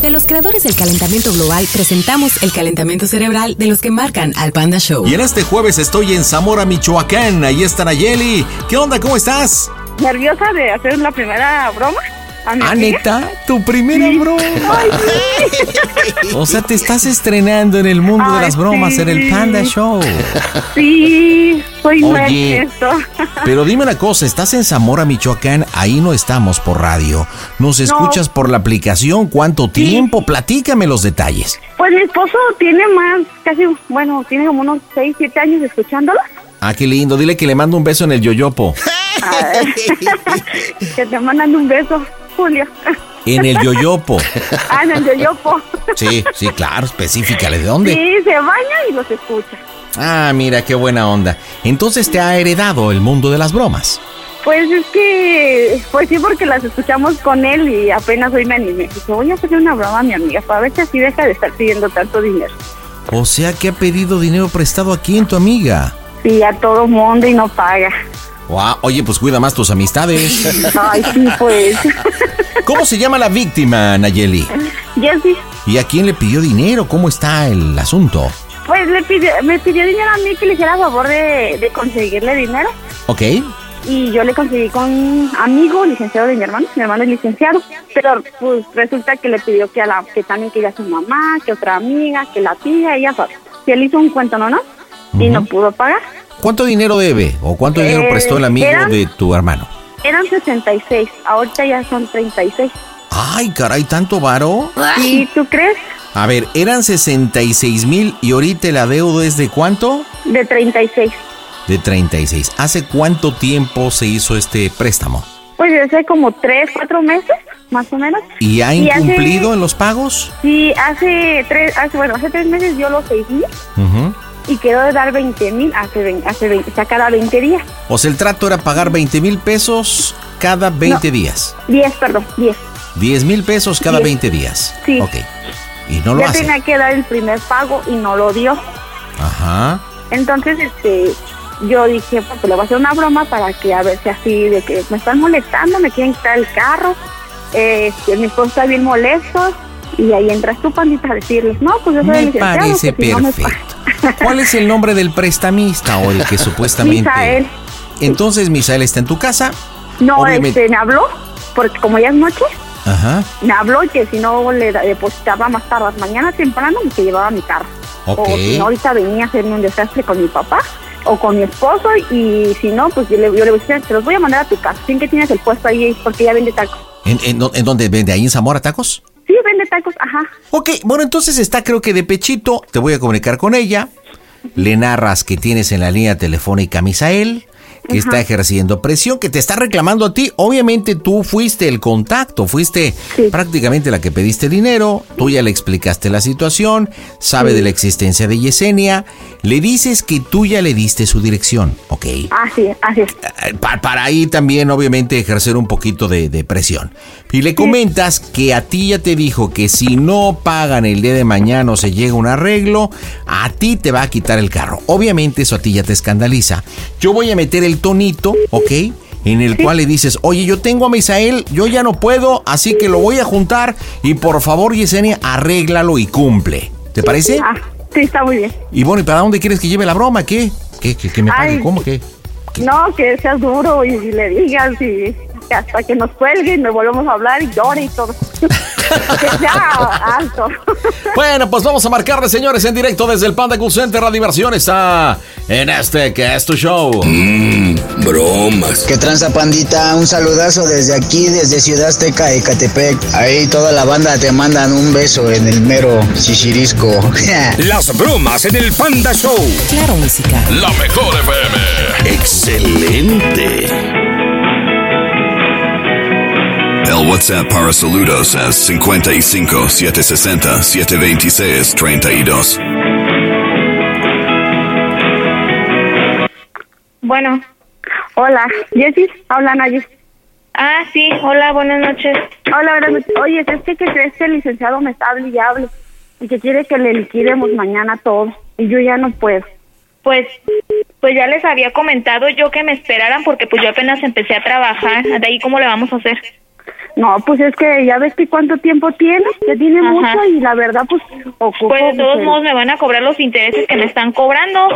De los creadores del calentamiento global, presentamos el calentamiento cerebral de los que marcan al Panda Show. Y en este jueves estoy en Zamora, Michoacán. Ahí está Nayeli. ¿Qué onda? ¿Cómo estás? Nerviosa de hacer la primera broma. A mi Ah, amiga. neta, tu primera broma. Ay, O sea, te estás estrenando en el mundo de las bromas, en el sí. Panda Show. sí, soy nueva Oye. en esto. Pero dime una cosa, estás en Zamora, Michoacán, ahí no estamos por radio. Nos escuchas por la aplicación, ¿cuánto tiempo? Platícame los detalles. Pues mi esposo tiene más, casi, bueno, tiene como unos 6, 7 años escuchándola. Ah, qué lindo, dile que le mando un beso en el yoyopo. que te mandan un beso, Julio. En el yoyopo. ah, en el yoyopo. Sí, sí, claro, específicale de dónde. Sí, se baña y los escucha. Ah, mira, qué buena onda. Entonces te ha heredado el mundo de las bromas. Pues es que, pues sí, porque las escuchamos con él y apenas hoy me animé. Dije, voy a hacerle una broma a mi amiga para ver si así deja de estar pidiendo tanto dinero. O sea que ha pedido dinero prestado aquí en tu amiga. Sí, a todo mundo y no paga. Oye, pues cuida más tus amistades. Ay, sí, pues. ¿Cómo se llama la víctima, Nayeli? Jessy, ¿Y a quién le pidió dinero? ¿Cómo está el asunto? pues le pidió, me pidió dinero a mí que le hiciera favor de, de conseguirle dinero. Ok. Y yo le conseguí con un amigo licenciado de mi hermano. Mi hermano es licenciado. Pero pues resulta que le pidió que, a la, que también quería su mamá, que otra amiga, que la tía, ya sabes. Y él hizo un cuento, ¿no? no? Y no pudo pagar. ¿Cuánto dinero debe? ¿O cuánto dinero Eh, prestó el amigo eran- de tu hermano? Eran 66, ahorita ya son 36. Ay, caray, ¿tanto varo? ¿Y tú crees? A ver, eran 66 mil y ahorita el adeudo es de cuánto? De 36. De 36. ¿Hace cuánto tiempo se hizo este préstamo? Pues hace como 3, 4 meses, más o menos. ¿Y ha Y hace- incumplido en los pagos? Sí, hace tres, hace, bueno, hace tres meses dio los seis mil Ujú. Y quedó de dar 20 mil hace, 20, hace 20, o sea, cada 20 días. O sea, el trato era pagar 20 mil pesos cada 20 días. 10, perdón, 10. 10 mil pesos cada Diez. 20 días. Sí. Ok. Y no lo ya hace. tenía que dar el primer pago y no lo dio. Ajá. Entonces, este, yo dije, pues le voy a hacer una broma para que a ver si así, de que me están molestando, me quieren quitar el carro, eh, este, mi esposo está bien molesto. Y ahí entras tú, pandita, a decirles, no, pues yo soy el Me licenciado. parece que si no me perfecto. ¿Cuál es el nombre del prestamista o el que supuestamente... Misael. Entonces Misael está en tu casa. No, Obviamente- este, me habló, porque como ya es noche, Ajá. me habló que si no le depositaba más tarde, mañana temprano, que llevaba mi carro. O si no, ahorita venía a hacerme un desastre con mi papá o con mi esposo y si no, pues yo le, yo le voy a decir, te los voy a mandar a tu casa. ¿Sin que tienes el puesto ahí? Porque ya vende tacos. ¿En, en, en dónde vende? ¿Ahí en Zamora Tacos? Sí, vende tacos, ajá. Ok, bueno, entonces está creo que de pechito. Te voy a comunicar con ella. Le narras que tienes en la línea telefónica a Misael, que está ejerciendo presión, que te está reclamando a ti. Obviamente tú fuiste el contacto, fuiste Sí. prácticamente la que pediste dinero, tú ya le explicaste la situación, sabe de la existencia de Yesenia, le dices que tú ya le diste su dirección, ¿ok? Así, así es. Eh, pa- para ahí también obviamente ejercer un poquito de, de presión. Y le comentas que a ti ya te dijo que si no pagan el día de mañana o se llega un arreglo, a ti te va a quitar el carro. Obviamente eso a ti ya te escandaliza. Yo voy a meter el tonito, ¿ok? En el cual le dices, oye, yo tengo a Misael, yo ya no puedo, así que lo voy a juntar y por favor, Yesenia, arréglalo y cumple. ¿Te parece? Ah, sí, está muy bien. Y bueno, ¿y para dónde quieres que lleve la broma? ¿Qué? ¿Qué? ¿Qué, qué me pague? Ay. ¿Cómo? ¿Qué? No, que seas duro y, le digas y hasta que nos cuelgue y nos volvemos a hablar y llore y todo. que sea alto. Bueno, pues vamos a marcarle, señores, en directo desde el Panda Cool Center. La diversión está en este que es tu show. Mmm, bromas. Que tranza pandita, un saludazo desde aquí, desde Ciudad Azteca, Ecatepec. Ahí toda la banda te mandan un beso en el mero chichirisco. Las bromas en el Panda Show. Claro, música. La mejor FM. Excelente. El WhatsApp para saludos es 55 760 726 32. Bueno, Hola, Jessy, habla Nayis. ah, sí, hola, buenas noches. Hola, buenas noches. Oye, es que, que crees que el licenciado me está hable y hable y que quiere que le liquidemos mañana todo y yo ya no puedo. Pues, pues ya les había comentado yo que me esperaran porque pues yo apenas empecé a trabajar. De ahí cómo le vamos a hacer. No, pues es que ya ves que cuánto tiempo tiene, que tiene Ajá. mucho y la verdad pues ocupo. Pues de todos modos me van a cobrar los intereses que me están cobrando.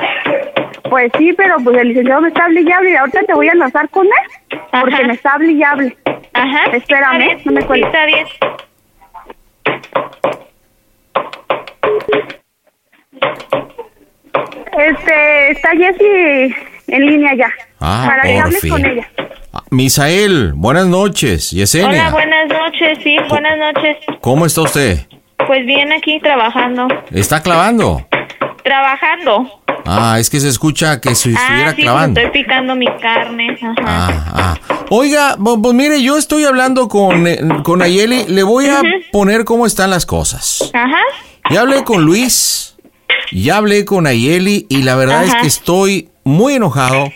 Pues sí, pero pues el licenciado me está hable y ahorita te voy a enlazar con él porque me está hable. Ajá. Espérame, está no me cuelgues. está bien. Este, está Jessy en línea ya. Ah, para que por hables fin. con ella. Ah, Misael, buenas noches. Hola, Yesenia, buenas noches, sí, buenas noches. ¿cómo está usted? Pues bien aquí trabajando. ¿Está clavando? Trabajando. Ah, es que se escucha que si estuviera ah, sí, clavando. estoy picando mi carne. Ajá. Ah, ah. Oiga, pues mire, yo estoy hablando con, eh, con Ayeli. Le voy a poner cómo están las cosas. Ajá. Ya hablé con Luis, ya hablé con Ayeli y la verdad es que estoy muy enojado,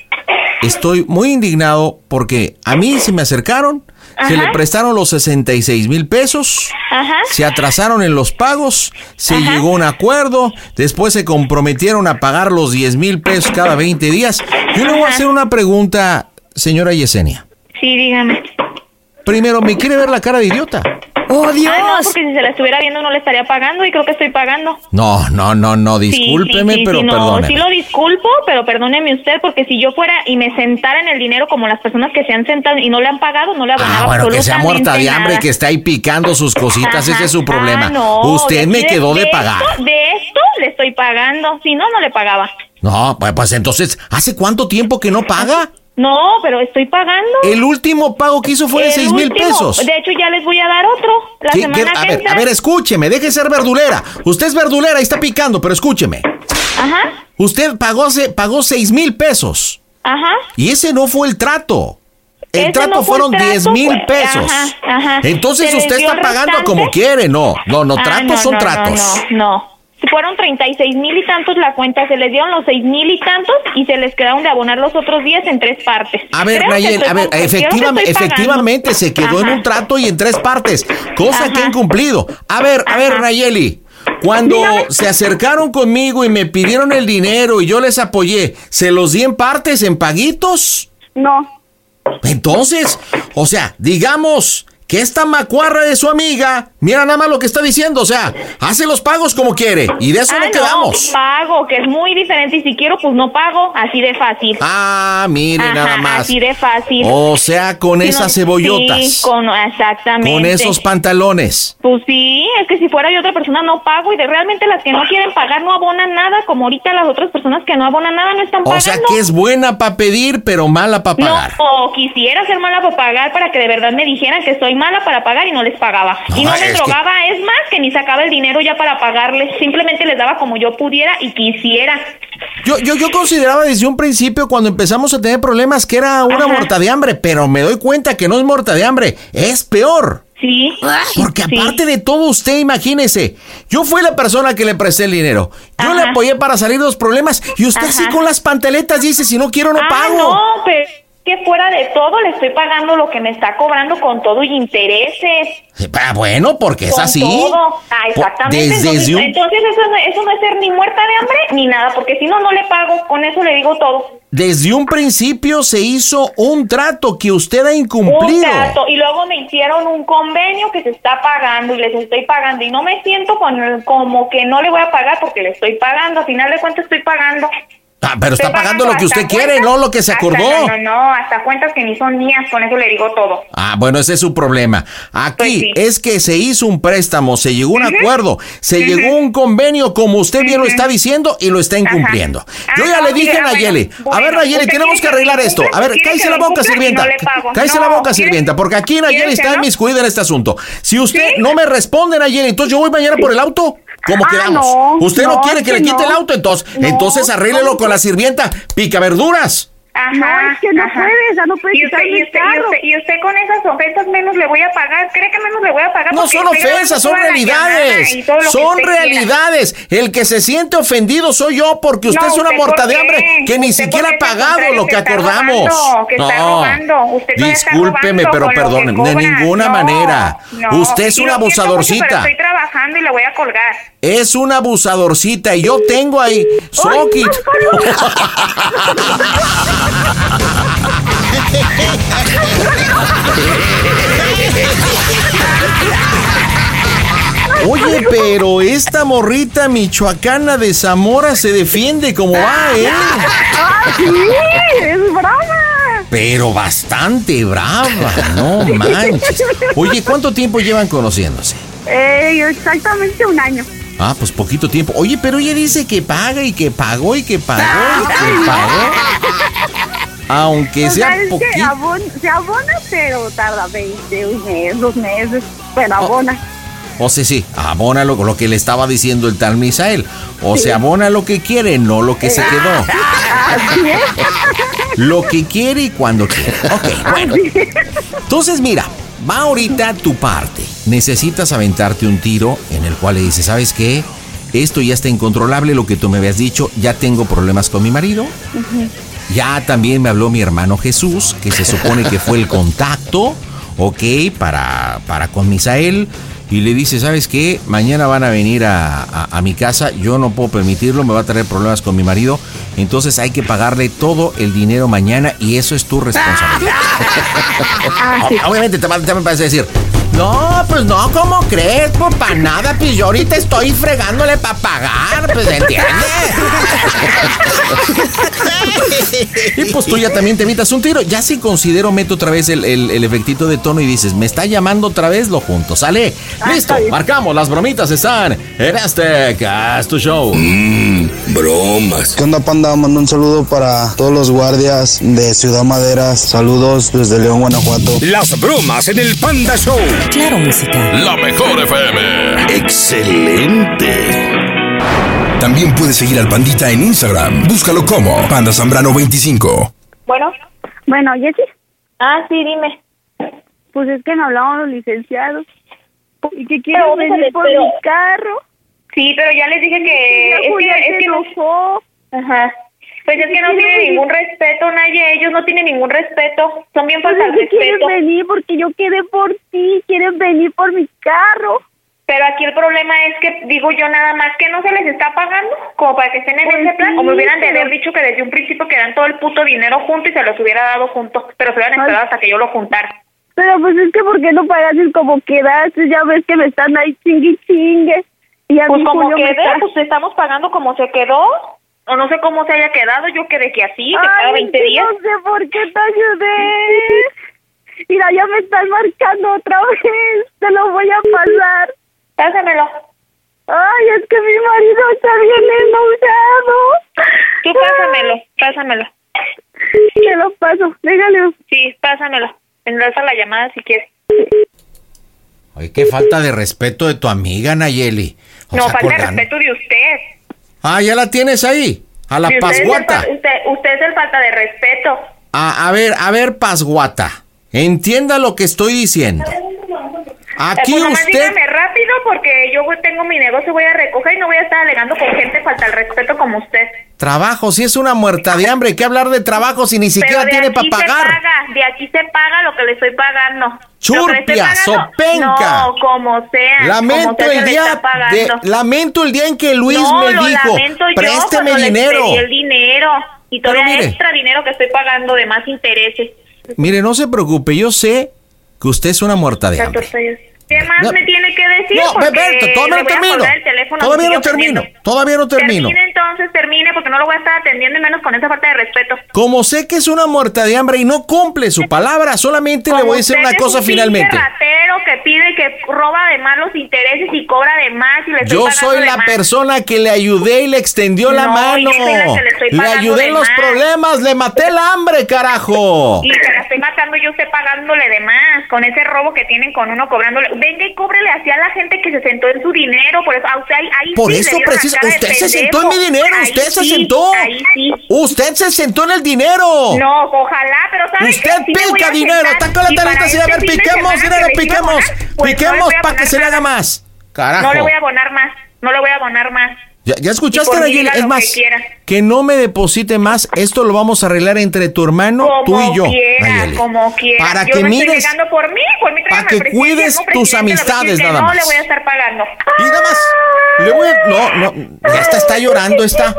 estoy muy indignado porque a mí se me acercaron, se le prestaron los 66 mil pesos, Ajá. se atrasaron en los pagos, se Ajá. llegó a un acuerdo, después se comprometieron a pagar los 10 mil pesos cada 20 días. Yo le voy a hacer una pregunta, señora Yesenia. Sí, dígame. Primero, ¿me quiere ver la cara de idiota? ¡Oh, Dios! Ah, no, porque si se la estuviera viendo no le estaría pagando y creo que estoy pagando. No, no, no, no, discúlpeme, sí, sí, pero sí, no, perdóneme. Sí lo disculpo, pero perdóneme usted, porque si yo fuera y me sentara en el dinero como las personas que se han sentado y no le han pagado, no le abonaba Ah, bueno, que sea muerta de hambre y que esté ahí picando sus cositas, ese es su problema. Ah, no, Usted me quedó de pagar. de esto le estoy pagando, si no, no le pagaba. No, pues, pues entonces, ¿hace cuánto tiempo que no paga? No, pero estoy pagando. El último pago que hizo fue de El 6 mil pesos. De hecho, ya les voy a dar otro la ¿Qué- semana qué- que A ver, entra. a ver, escúcheme, deje de ser verdulera. Usted es verdulera y está picando, pero escúcheme. Ajá, Usted pagó, se- pagó 6 mil pesos. ajá. Y ese no fue el trato. El Ese trato no fueron trato, 10 mil pues, pesos. ajá, ajá. Entonces usted está pagando restante. como quiere. No, no, no, Ah, tratos no, son no, tratos. No, no, fueron 36 mil y tantos la cuenta, se les dieron los 6 mil y tantos y se les quedaron de abonar los otros 10 en tres partes. A ver, Nayel, a ver, efectivamente, efectivamente se quedó en un trato y en tres partes, cosa Ajá. que han cumplido. A ver, a ver. Nayeli, cuando se acercaron conmigo y me pidieron el dinero y yo les apoyé, ¿se los di en partes, en paguitos? No, Entonces, o sea, digamos que esta macuarra de su amiga, mira nada más lo que está diciendo, o sea, hace los pagos como quiere y de eso Ah, no quedamos. pago, que es muy diferente y si quiero, pues no pago, así de fácil. Ah, mire Ajá, nada más. Así de fácil. O sea, con esas cebollotas. Sí, con, exactamente. Con esos pantalones. Pues sí, es que si fuera yo otra persona no pago y de realmente las que no quieren pagar no abonan nada, como ahorita las otras personas que no abonan nada no están O pagando. sea que es buena para pedir, pero mala para pagar. No, o quisiera ser mala para pagar para que de verdad me dijeran que soy mala para pagar y no les pagaba. y No, me que- drogaba, es más, que ni sacaba el dinero ya para pagarles. Simplemente les daba como yo pudiera y quisiera. Yo, yo, yo consideraba desde un principio cuando empezamos a tener problemas que era una Ajá. muerta de hambre, pero me doy cuenta que no es muerta de hambre, es peor. Sí. Porque Sí. aparte de todo, usted imagínese, yo fui la persona que le presté el dinero. Yo Ajá. le apoyé para salir de los problemas y usted Ajá. sí con las pantaletas dice, si no quiero no ah, pago. no, pero que fuera de todo le estoy pagando lo que me está cobrando con todo y intereses. Ah, bueno, porque es con así. todo. Ah, exactamente. Desde- entonces, un- entonces eso, no, eso no es ser ni muerta de hambre ni nada, porque si no, no le pago. Con eso le digo todo. Desde un principio se hizo un trato que usted ha Un incumplido. trato. Y luego me hicieron un convenio que se está pagando y les estoy pagando. Y no me siento con como que no le voy a pagar porque le estoy pagando. A final de cuentas estoy pagando. Ah, pero está pagando lo que usted quiere, no lo que se hasta- acordó. no, no, no, hasta cuentas que ni son mías, con eso le digo todo. Ah, bueno, ese es su problema. Aquí Pues sí. es que se hizo un préstamo, se llegó a un acuerdo, se llegó a un convenio, como usted bien lo está diciendo, y lo está incumpliendo. Yo Ah, ya no, le dije a ah, Nayeli, bueno, a ver Nayeli, ¿usted tenemos que arreglar esto. A ver, ¿Quiere cállese la boca, sirvienta. No. Cállese la boca, ¿quiere- sirvienta, porque aquí Nayeli ¿quiere que está en no? mis cuidas en este asunto. Si usted ¿Sí? no me responde, Nayeli, entonces yo voy mañana por el auto. ¿Cómo Ah, quedamos? no, usted no, no, quiere es que le quite no. el auto, entonces, No, entonces arréglelo ¿cómo con la sirvienta. Pica verduras. Ajá, No, es que no ajá. puedes, ya no puedes y usted, quitar y, mi usted, y, carro. usted, y usted con esas ofensas menos le voy a pagar. ¿Cree que menos le voy a pagar? No son ofensas, son realidades. Son quiera. realidades. El que se siente ofendido soy yo porque usted No, es una ¿usted morta de hambre que ni ¿Usted siquiera ha pagado lo que acordamos. robando, que está robando. Usted todavía está discúlpeme, robando pero perdóneme, de ninguna No, manera. no. Usted es una mucho, abusadorcita. pero estoy trabajando y le voy a colgar. Es una abusadorcita y yo tengo ahí Soquit. Oye, pero esta morrita michoacana de Zamora se defiende como va, ¿eh? ¡Ah, sí! ¡Es broma! Pero bastante brava, no manches. Oye, ¿cuánto tiempo llevan conociéndose? Eh, exactamente un año. Ah, pues poquito tiempo. Oye, pero ella dice que paga y que pagó y que pagó y que pagó. Aunque O sea, poquito. se abona, pero tarda 20, un mes, dos meses. Bueno, Oh. abona. O sea, sí, abona lo, lo que le estaba diciendo el tal Misael. O se abona lo que quiere, no lo que se quedó. Así es. Lo que quiere y cuando quiere. Ok, bueno. Entonces, mira, va ahorita tu parte. Necesitas aventarte un tiro en el cual le dices, ¿sabes qué? Esto ya está incontrolable, lo que tú me habías dicho, ya tengo problemas con mi marido. Ya también me habló mi hermano Jesús, que se supone que fue el contacto, ok, para, para con Misael. Y le dice, ¿sabes qué? Mañana van a venir a, a- a mi casa, yo no puedo permitirlo, me va a traer problemas con mi marido. Entonces hay que pagarle todo el dinero mañana y eso es tu responsabilidad. Ob- Obviamente te, va- te me parece decir, no, pues no, ¿cómo crees? Pues para nada, pues yo ahorita estoy fregándole para pagar, pues ¿entiendes? y pues tú ya también te evitas un tiro. Ya si considero, meto otra vez el, el- el efectito de tono y dices, me está llamando otra vez, lo junto, ¿sale? Listo, marcamos, las bromitas están en este Casto Show. Mmm, bromas. ¿Qué onda, panda? Mando un saludo para todos los guardias de Ciudad Madera. Saludos desde León, Guanajuato. Las bromas en el Panda Show. Claro, música. La mejor FM. Excelente. También puedes seguir al Pandita en Instagram. Búscalo como Panda Zambrano 25. Bueno. Bueno, Jessy, Ah, sí, dime. pues es que me hablaban los licenciados. ¿Y que Pero, quieren ¿dónde se venir les por pero- mi carro? Sí, pero ya les dije que... Es que, es que no... Ajá. Pues es que no quieren tiene venir? ningún respeto, Naye. Ellos no tienen ningún respeto. Son bien Pues falta de que quieren respeto. venir porque yo quedé por ti. Quieren venir por mi carro. Pero aquí el problema es que digo yo nada más que no se les está pagando como para que estén en Pues ese plan. sí, O me hubieran de haber dicho que desde un principio que dan todo el puto dinero junto y se los hubiera dado junto. Pero se hubieran esperado hasta que yo lo juntara. Pero pues es que ¿por qué no pagaste como quedaste? Ya ves que me están ahí chingue chingue. Y a Pues mí como Julio quedé, está- pues estamos pagando como se quedó. O no sé cómo se haya quedado. Yo quedé que así, que cada Ay, 20 sí, días. no sé por qué te ayudé. Mira, ya me están marcando otra vez. Te lo voy a pasar. Pásamelo. Ay, es que mi marido está bien enojado. Tú pásamelo, pásamelo. Te lo paso. Déjale. Sí, pásamelo. Enlaza la llamada si quieres. Oye, qué falta de respeto de tu amiga Nayeli. O no, sea, falta de colgando. respeto de usted. Ah, ya la tienes ahí. A la Si usted es el pasguata. Usted, usted es el falta de respeto. A, a ver, a ver, pasguata. Entienda lo que estoy diciendo. Aquí Eh, pues usted. dígame rápido porque yo tengo mi negocio, voy a recoger y no voy a estar alegando con gente falta el respeto como usted. Trabajo, si es una muerta de hambre, que hablar de trabajo si ni siquiera tiene para se pagar. paga, de aquí se paga lo que le estoy pagando. Le Churpia, sopenca. No, como sea. como Lamento sea, se el le día de, lamento el día en que Luis no, me dijo, yo présteme les dinero. pedí el dinero. Y todavía mire. extra dinero que estoy pagando de más intereses. Mire, no se preocupe, yo sé que usted es una muerta de hambre. ¿Qué más No. me tiene que decir? No, Porque Beberto, todavía no termino. Todavía no termino. Todavía no termino. Termine entonces, termine, porque no lo voy a estar atendiendo y menos con esa falta de respeto. Como sé que es una muerta de hambre y no cumple su palabra, solamente le voy a decir una cosa finalmente. ratero que pide que roba de más los intereses y cobra de más y le estoy Yo soy la más. persona que le ayudé y le extendió la No, mano. la le Le ayudé en los más. problemas, le maté el hambre, carajo. Y se la estoy matando yo usted pagándole de más, con ese robo que tienen con uno cobrándole. Venga y cóbrele así a la gente que se sentó en su dinero, por eso a usted ahí, ahí Por sí eso, preciso, usted se sentó en mi dinero, Ahí usted se sentó. Ahí sí. Usted se sentó en el dinero. No, ojalá, pero ¿sabes Usted voy pica dinero, está con la tarjeta así, a este ver, piquemos dinero, que piquemos, pues piquemos para que se le haga más. Carajo. No le voy a abonar más, no le voy a abonar más. Ya, ya escuchaste, Nayeli. Es más, que no me deposite más. Esto lo vamos a arreglar entre tu hermano, Como tú y yo. quiera, como quiera. Para Yo que me mires. estoy por mí, por mí para que cuides no, tus amistades, nada no más. le voy a estar pagando. Y nada más. Le voy a. No, no. Ya está, está llorando, está. Sí,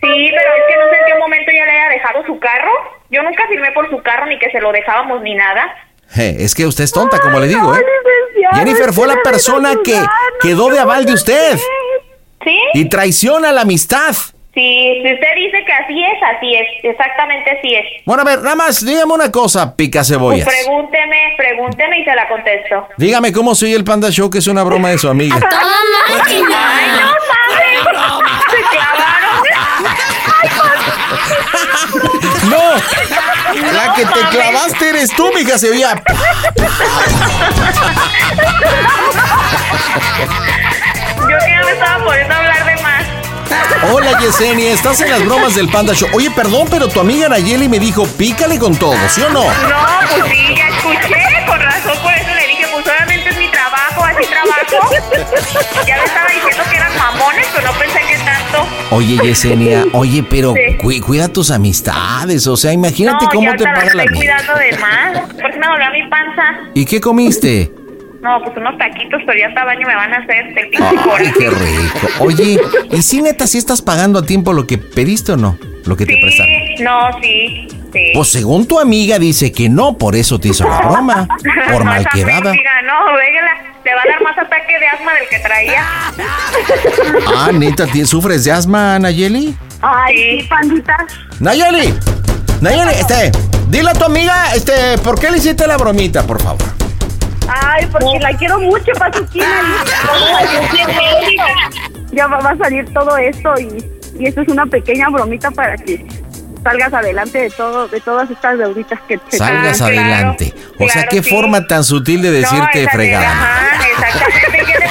pero es que no sé en qué momento ya le haya dejado su carro. Yo nunca firmé por su carro ni que se lo dejábamos ni nada. Es que usted es tonta, como le digo, ¿eh? Jennifer fue la persona que no quedó de aval de usted ¿Sí? y traiciona la amistad. Sí, si usted dice que así es, así es. Exactamente así es. Bueno, a ver, nada más, dígame una cosa, pica Pues cebollas. pregúnteme, pregúnteme y se la contesto. Dígame cómo soy el Panda Show, que es una broma de su amiga. ¡Ay, no mames! ¡Se clavaron! ¡No! La que te clavaste eres tú, mija, se estaba poniendo a hablar de más. Hola, Yesenia, estás en las bromas del Panda Show. Oye, perdón, pero tu amiga Nayeli me dijo, pícale con todo, ¿sí o no? No, pues sí, ya escuché, con razón, por eso le dije, pues solamente es mi trabajo, así trabajo. Ya me estaba diciendo que eran mamones, pero no pensé que tanto. Oye, Yesenia, oye, pero Sí. cu- cuida tus amistades, o sea, imagínate no, cómo te la paga la estoy vida. cuidando de más. ¿Por qué me dolió mi panza? ¿Y qué comiste? No, pues unos taquitos, pero ya hasta baño me van a hacer pinche Ay, qué rico. Oye, ¿y si neta si estás pagando a tiempo lo que pediste o no? Lo que te prestaron. Sí, no, sí, sí. Pues según tu amiga dice que no, por eso te hizo la broma. Por no, mal quedada. mendiga, no, véguela, le va a dar más ataque de asma del que traía. Ah, neta, ¿tienes- ¿sufres de asma, Nayeli? Ay, sí, pandita. Nayeli, Nayeli, este, dile a tu amiga, este, ¿por qué le hiciste la bromita, por favor? Ay, porque la quiero mucho, Pazuquina. Ya va, a salir todo esto y, y esto es una pequeña bromita para que salgas adelante de todo, de todas estas deuditas que te Salgas Ah, claro, adelante. O sea, claro, qué sí. forma tan sutil de decirte esa- fregada. Ajá, exactamente.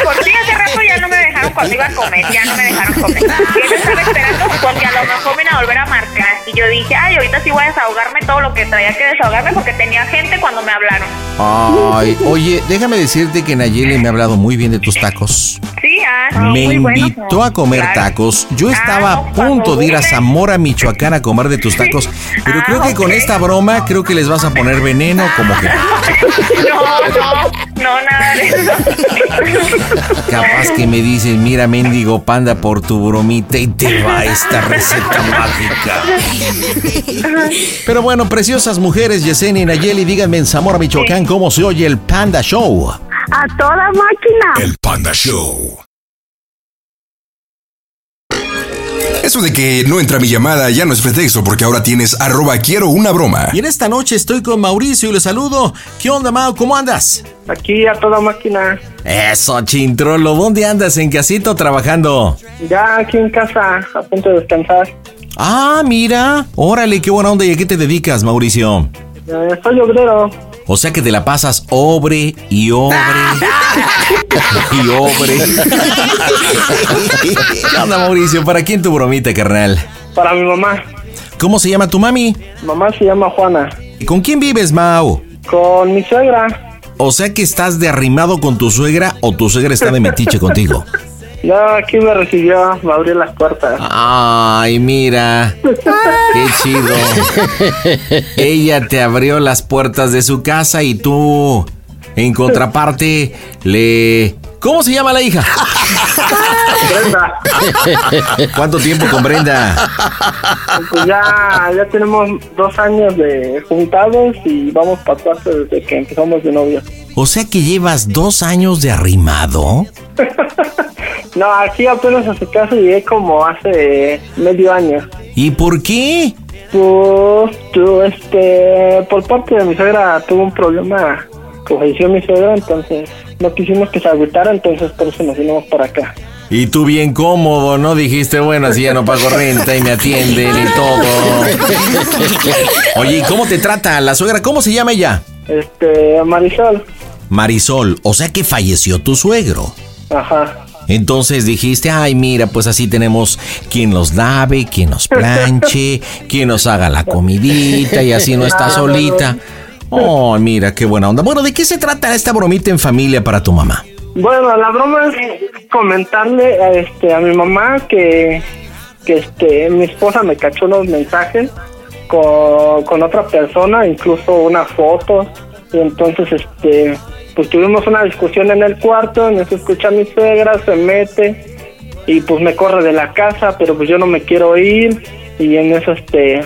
No dejaron conmigo a comer, ya no me dejaron comer. Y estaba esperando porque a lo mejor me iban a volver a marcar. Y yo dije, ay, ahorita sí voy a desahogarme todo lo que traía que desahogarme porque tenía gente cuando me hablaron. Ay, oye, déjame decirte que Nayeli me ha hablado muy bien de tus tacos. Sí, ah, sí, Me muy bueno. invitó a comer Claro. tacos. Yo Ah, estaba no, a punto cuando de ir a. Zamora, Michoacán a comer de tus tacos. Pero Ah, creo que con esta broma, creo que les vas a poner veneno, como que No, no, no, nada de eso. capaz que me dicen, mira, mendigo panda, por tu bromita y te va esta receta mágica. Pero bueno, preciosas mujeres, Yesenia y Nayeli, díganme en Zamora, Michoacán, cómo se oye el Panda Show. A toda máquina. El Panda Show. Eso de que no entra mi llamada ya no es pretexto porque ahora tienes arroba quiero una broma. Y en esta noche estoy con Mauricio y le saludo. ¿Qué onda, Mau? ¿Cómo andas? Aquí a toda máquina. Eso, Chintrolo. ¿Dónde andas? ¿En casito trabajando? Ya aquí en casa, a punto de descansar. Ah, mira. Órale, qué buena onda. ¿Y a qué te dedicas, Mauricio? Eh, soy obrero. O sea que te la pasas obre y obre. y obre. ¿Qué onda, Mauricio? ¿Para quién tu bromita, carnal? Para mi mamá. ¿Cómo se llama tu mami? Mamá se llama Juana. ¿Y con quién vives, Mau? Con mi suegra. O sea que estás de arrimado con tu suegra o tu suegra está de metiche contigo. Ya aquí me recibió, me abrió las puertas. Ay, mira. Qué chido. Ella te abrió las puertas de su casa y tú, en contraparte, le ¿Cómo se llama la hija? Brenda. ¿Cuánto tiempo con Brenda? Pues ya, ya tenemos dos años de juntados y vamos para cuarto desde que empezamos de novio. O sea que llevas dos años de arrimado. No, aquí apenas a su casa llegué como hace medio año. ¿Y por qué? Pues, tú, este, por parte de mi suegra tuvo un problema que falleció mi suegra, entonces no quisimos que se agüitara, entonces por eso nos vinimos para acá. Y tú bien cómodo, ¿no? Dijiste, bueno, así ya no pago renta y me atienden y todo. Oye, ¿y cómo te trata la suegra? ¿Cómo se llama ella? Este, Marisol, Marisol, o sea que falleció tu suegro. ajá. Entonces dijiste, ay, mira, pues así tenemos quien los lave, quien nos planche, quien nos haga la comidita y así no está solita. Oh, mira, qué buena onda. Bueno, ¿de qué se trata esta bromita en familia para tu mamá? Bueno, la broma es comentarle a, este, a mi mamá que, que este, mi esposa me cachó los mensajes con, con otra persona, incluso unas fotos. Y entonces, este, pues tuvimos una discusión en el cuarto, en eso escucha a mi suegra, se mete y pues me corre de la casa, pero pues yo no me quiero ir. Y en eso, este,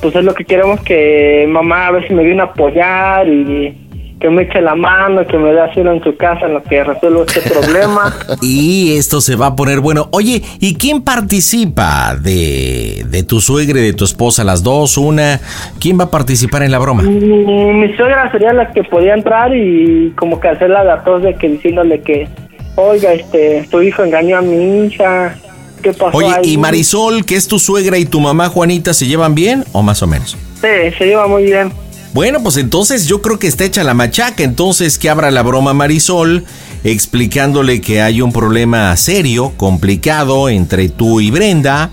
pues es lo que queremos que mamá a ver si me viene a apoyar y que me eche la mano, que me dé asilo en su casa en lo que resuelvo este problema. Y esto se va a poner bueno. Oye, ¿y quién participa de, de tu suegra y de tu esposa, las dos, una? ¿Quién va a participar en la broma? Mi, mi suegra sería la que podía entrar y como que hacer la de tos de que diciéndole que, oiga, este, tu hijo engañó a mi hija, ¿qué pasó Oye, ahí? ¿y Marisol, que es tu suegra y tu mamá Juanita, se llevan bien o más o menos? Sí, se lleva muy bien. Bueno, pues entonces yo creo que está hecha la machaca. Entonces que abra la broma Marisol explicándole que hay un problema serio, complicado entre tú y Brenda.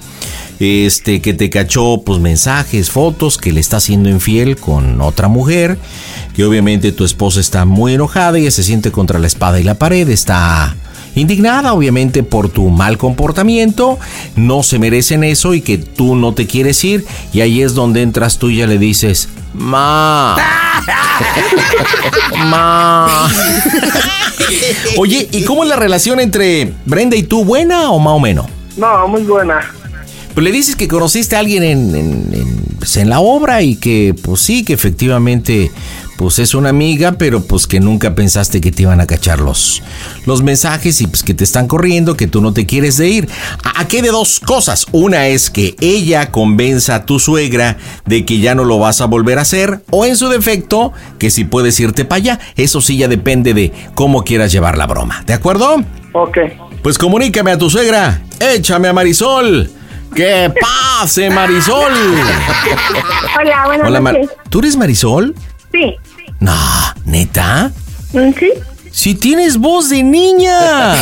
Este, que te cachó pues mensajes, fotos, que le está siendo infiel con otra mujer, que obviamente tu esposa está muy enojada y se siente contra la espada y la pared, está indignada obviamente por tu mal comportamiento, no se merecen eso y que tú no te quieres ir y ahí es donde entras tú y ya le dices, ma. Ma. Oye, ¿y cómo es la relación entre Brenda y tú? ¿Buena o más o menos? No, muy buena. Pues le dices que conociste a alguien en, en- en, pues, en la obra y que, pues sí, que efectivamente, pues es una amiga, pero pues que nunca pensaste que te iban a cachar los, los mensajes y pues que te están corriendo, que tú no te quieres de ir. ¿A a qué de dos cosas? Una es que ella convenza a tu suegra de que ya no lo vas a volver a hacer, o en su defecto, que si puedes irte para allá. Eso sí ya depende de cómo quieras llevar la broma. ¿De acuerdo? Ok. Pues comunícame a tu suegra. Échame a Marisol. ¡Que pase, Marisol! Hola, buenas Hola, Mar- noches. ¿Tú eres Marisol? Sí. No, ¿neta? Mm, Sí. Si tienes voz de niña.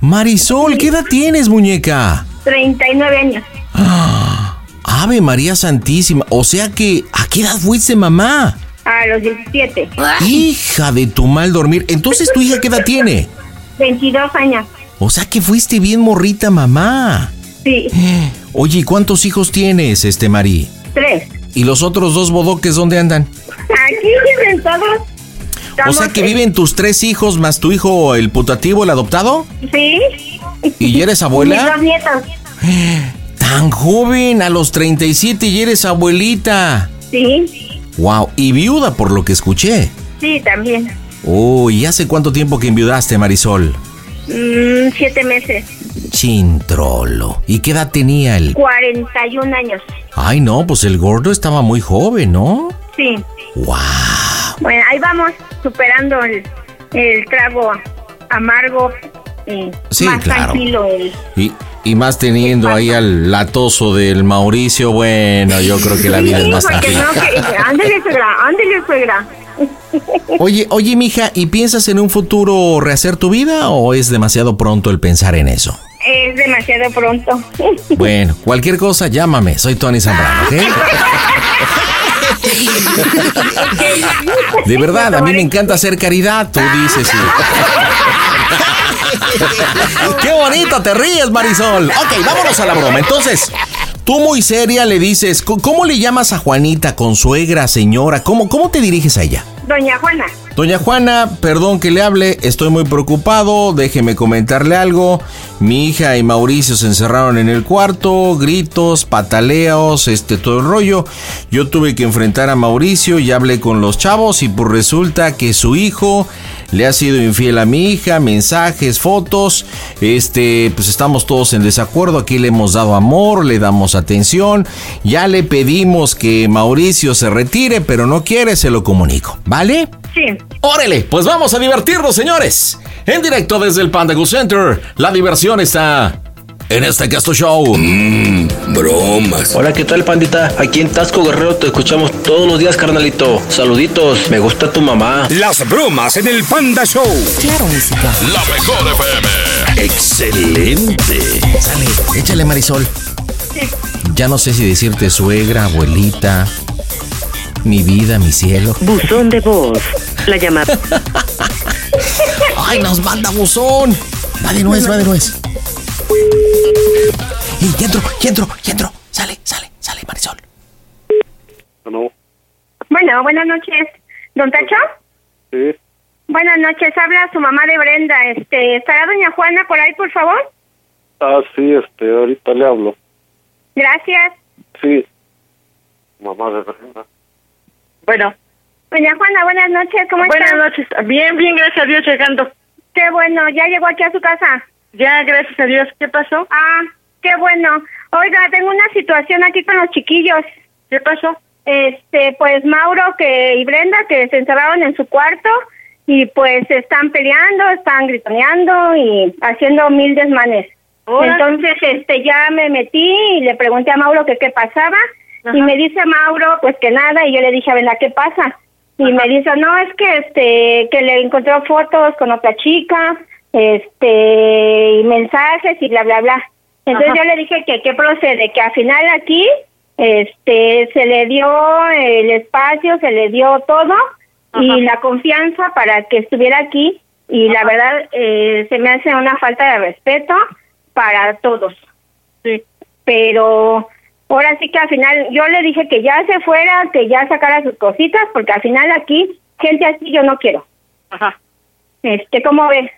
Marisol, ¿qué edad tienes, muñeca? 39 años. Ave María Santísima. O sea que, ¿a qué edad fuiste mamá? A los 17. Hija de tu mal dormir. Entonces, ¿tu hija qué edad tiene? 22 años. O sea que fuiste bien morrita mamá. Sí. Oye, ¿y cuántos hijos tienes, este Mari? Tres. ¿Y los otros dos bodoques dónde andan? Aquí viven todos. O sea que en- viven tus tres hijos más tu hijo, el putativo, el adoptado. Sí. ¿Y eres abuela? dos nietos. Tan joven, a los 37 y eres abuelita. Sí. Wow, y viuda por lo que escuché. Sí, también. Uy, ¿y hace cuánto tiempo que enviudaste, Marisol? Mm, siete meses. Chintrolo. ¿Y qué edad tenía él? 41 años. Ay, no, pues el gordo estaba muy joven, ¿no? Sí. Wow. Bueno, ahí vamos superando el, el trago amargo. Y Sí, más claro. tranquilo el. Y, y más teniendo ahí al latoso del Mauricio, bueno, yo creo que la vida es más tranquila. no, que- ándele, suegra, ándele, suegra. Oye, oye, mija, ¿y piensas en un futuro rehacer tu vida o es demasiado pronto el pensar en eso? Es demasiado pronto. Bueno, cualquier cosa, llámame. Soy Tony Zambrano, ¿ok? De verdad, a mí me encanta hacer caridad, tú dices. sí. ¡Qué bonito te ríes, Marisol! Ok, vámonos a la broma. Entonces, tú muy seria le dices, ¿cómo- ¿cómo le llamas a Juanita? ¿Consuegra, señora? ¿Cómo, cómo te diriges a ella? Doña Juana. Doña Juana, perdón que le hable, estoy muy preocupado, déjeme comentarle algo. Mi hija y Mauricio se encerraron en el cuarto, gritos, pataleos, este todo el rollo. Yo tuve que enfrentar a Mauricio y hablé con los chavos y pues resulta que su hijo le ha sido infiel a mi hija, mensajes, fotos. Este, pues estamos todos en desacuerdo, aquí le hemos dado amor, le damos atención. Ya le pedimos que Mauricio se retire, pero no quiere, se lo comunico, ¿vale? Sí. Órale, pues vamos a divertirnos, señores. En directo desde el Panda Go Center, la diversión está en este Casto Show. Mmm, bromas. Hola, ¿qué tal, pandita? Aquí en Tasco Guerrero te escuchamos todos los días, carnalito. Saluditos, me gusta tu mamá. Las bromas en el Panda Show. Claro, música. La mejor FM. Excelente. Sale, échale Marisol. Ya no sé si decirte suegra, abuelita, mi vida, mi cielo. Buzón de voz. La llamada. ¡Ay, nos manda buzón! Va de nuez, va de nuez. ¡Y ya entro, ya entro, ya entro! Sale, sale, sale, Marisol. Bueno, buenas noches. ¿Don Tacho? Sí. Buenas noches. Habla su mamá de Brenda. Este, ¿Estará doña Juana por ahí, por favor? Ah, sí, este, ahorita le hablo. Gracias. Sí. Mamá de Brenda. Bueno, Doña Juana, buenas noches. ¿Cómo buenas está? noches. Bien, bien, gracias a Dios llegando. Qué bueno. ¿Ya llegó aquí a su casa? Ya, gracias a Dios. ¿Qué pasó? Ah, qué bueno. Oiga, tengo una situación aquí con los chiquillos. ¿Qué pasó? Este, pues Mauro que y Brenda que se encerraron en su cuarto y pues están peleando, están gritoneando y haciendo mil desmanes. Entonces, este, ya me metí y le pregunté a Mauro que qué pasaba Ajá. y me dice Mauro pues que nada y yo le dije a Brenda qué pasa y me dice no es que este que le encontró fotos con otra chica este y mensajes y bla bla bla entonces Ajá. yo le dije que qué procede que al final aquí este se le dio el espacio se le dio todo y la confianza para que estuviera aquí y la verdad eh, se me hace una falta de respeto para todos. Sí. pero ahora sí que al final yo le dije que ya se fuera, que ya sacara sus cositas, porque al final aquí gente así yo no quiero. Ajá. Este, ¿cómo ves?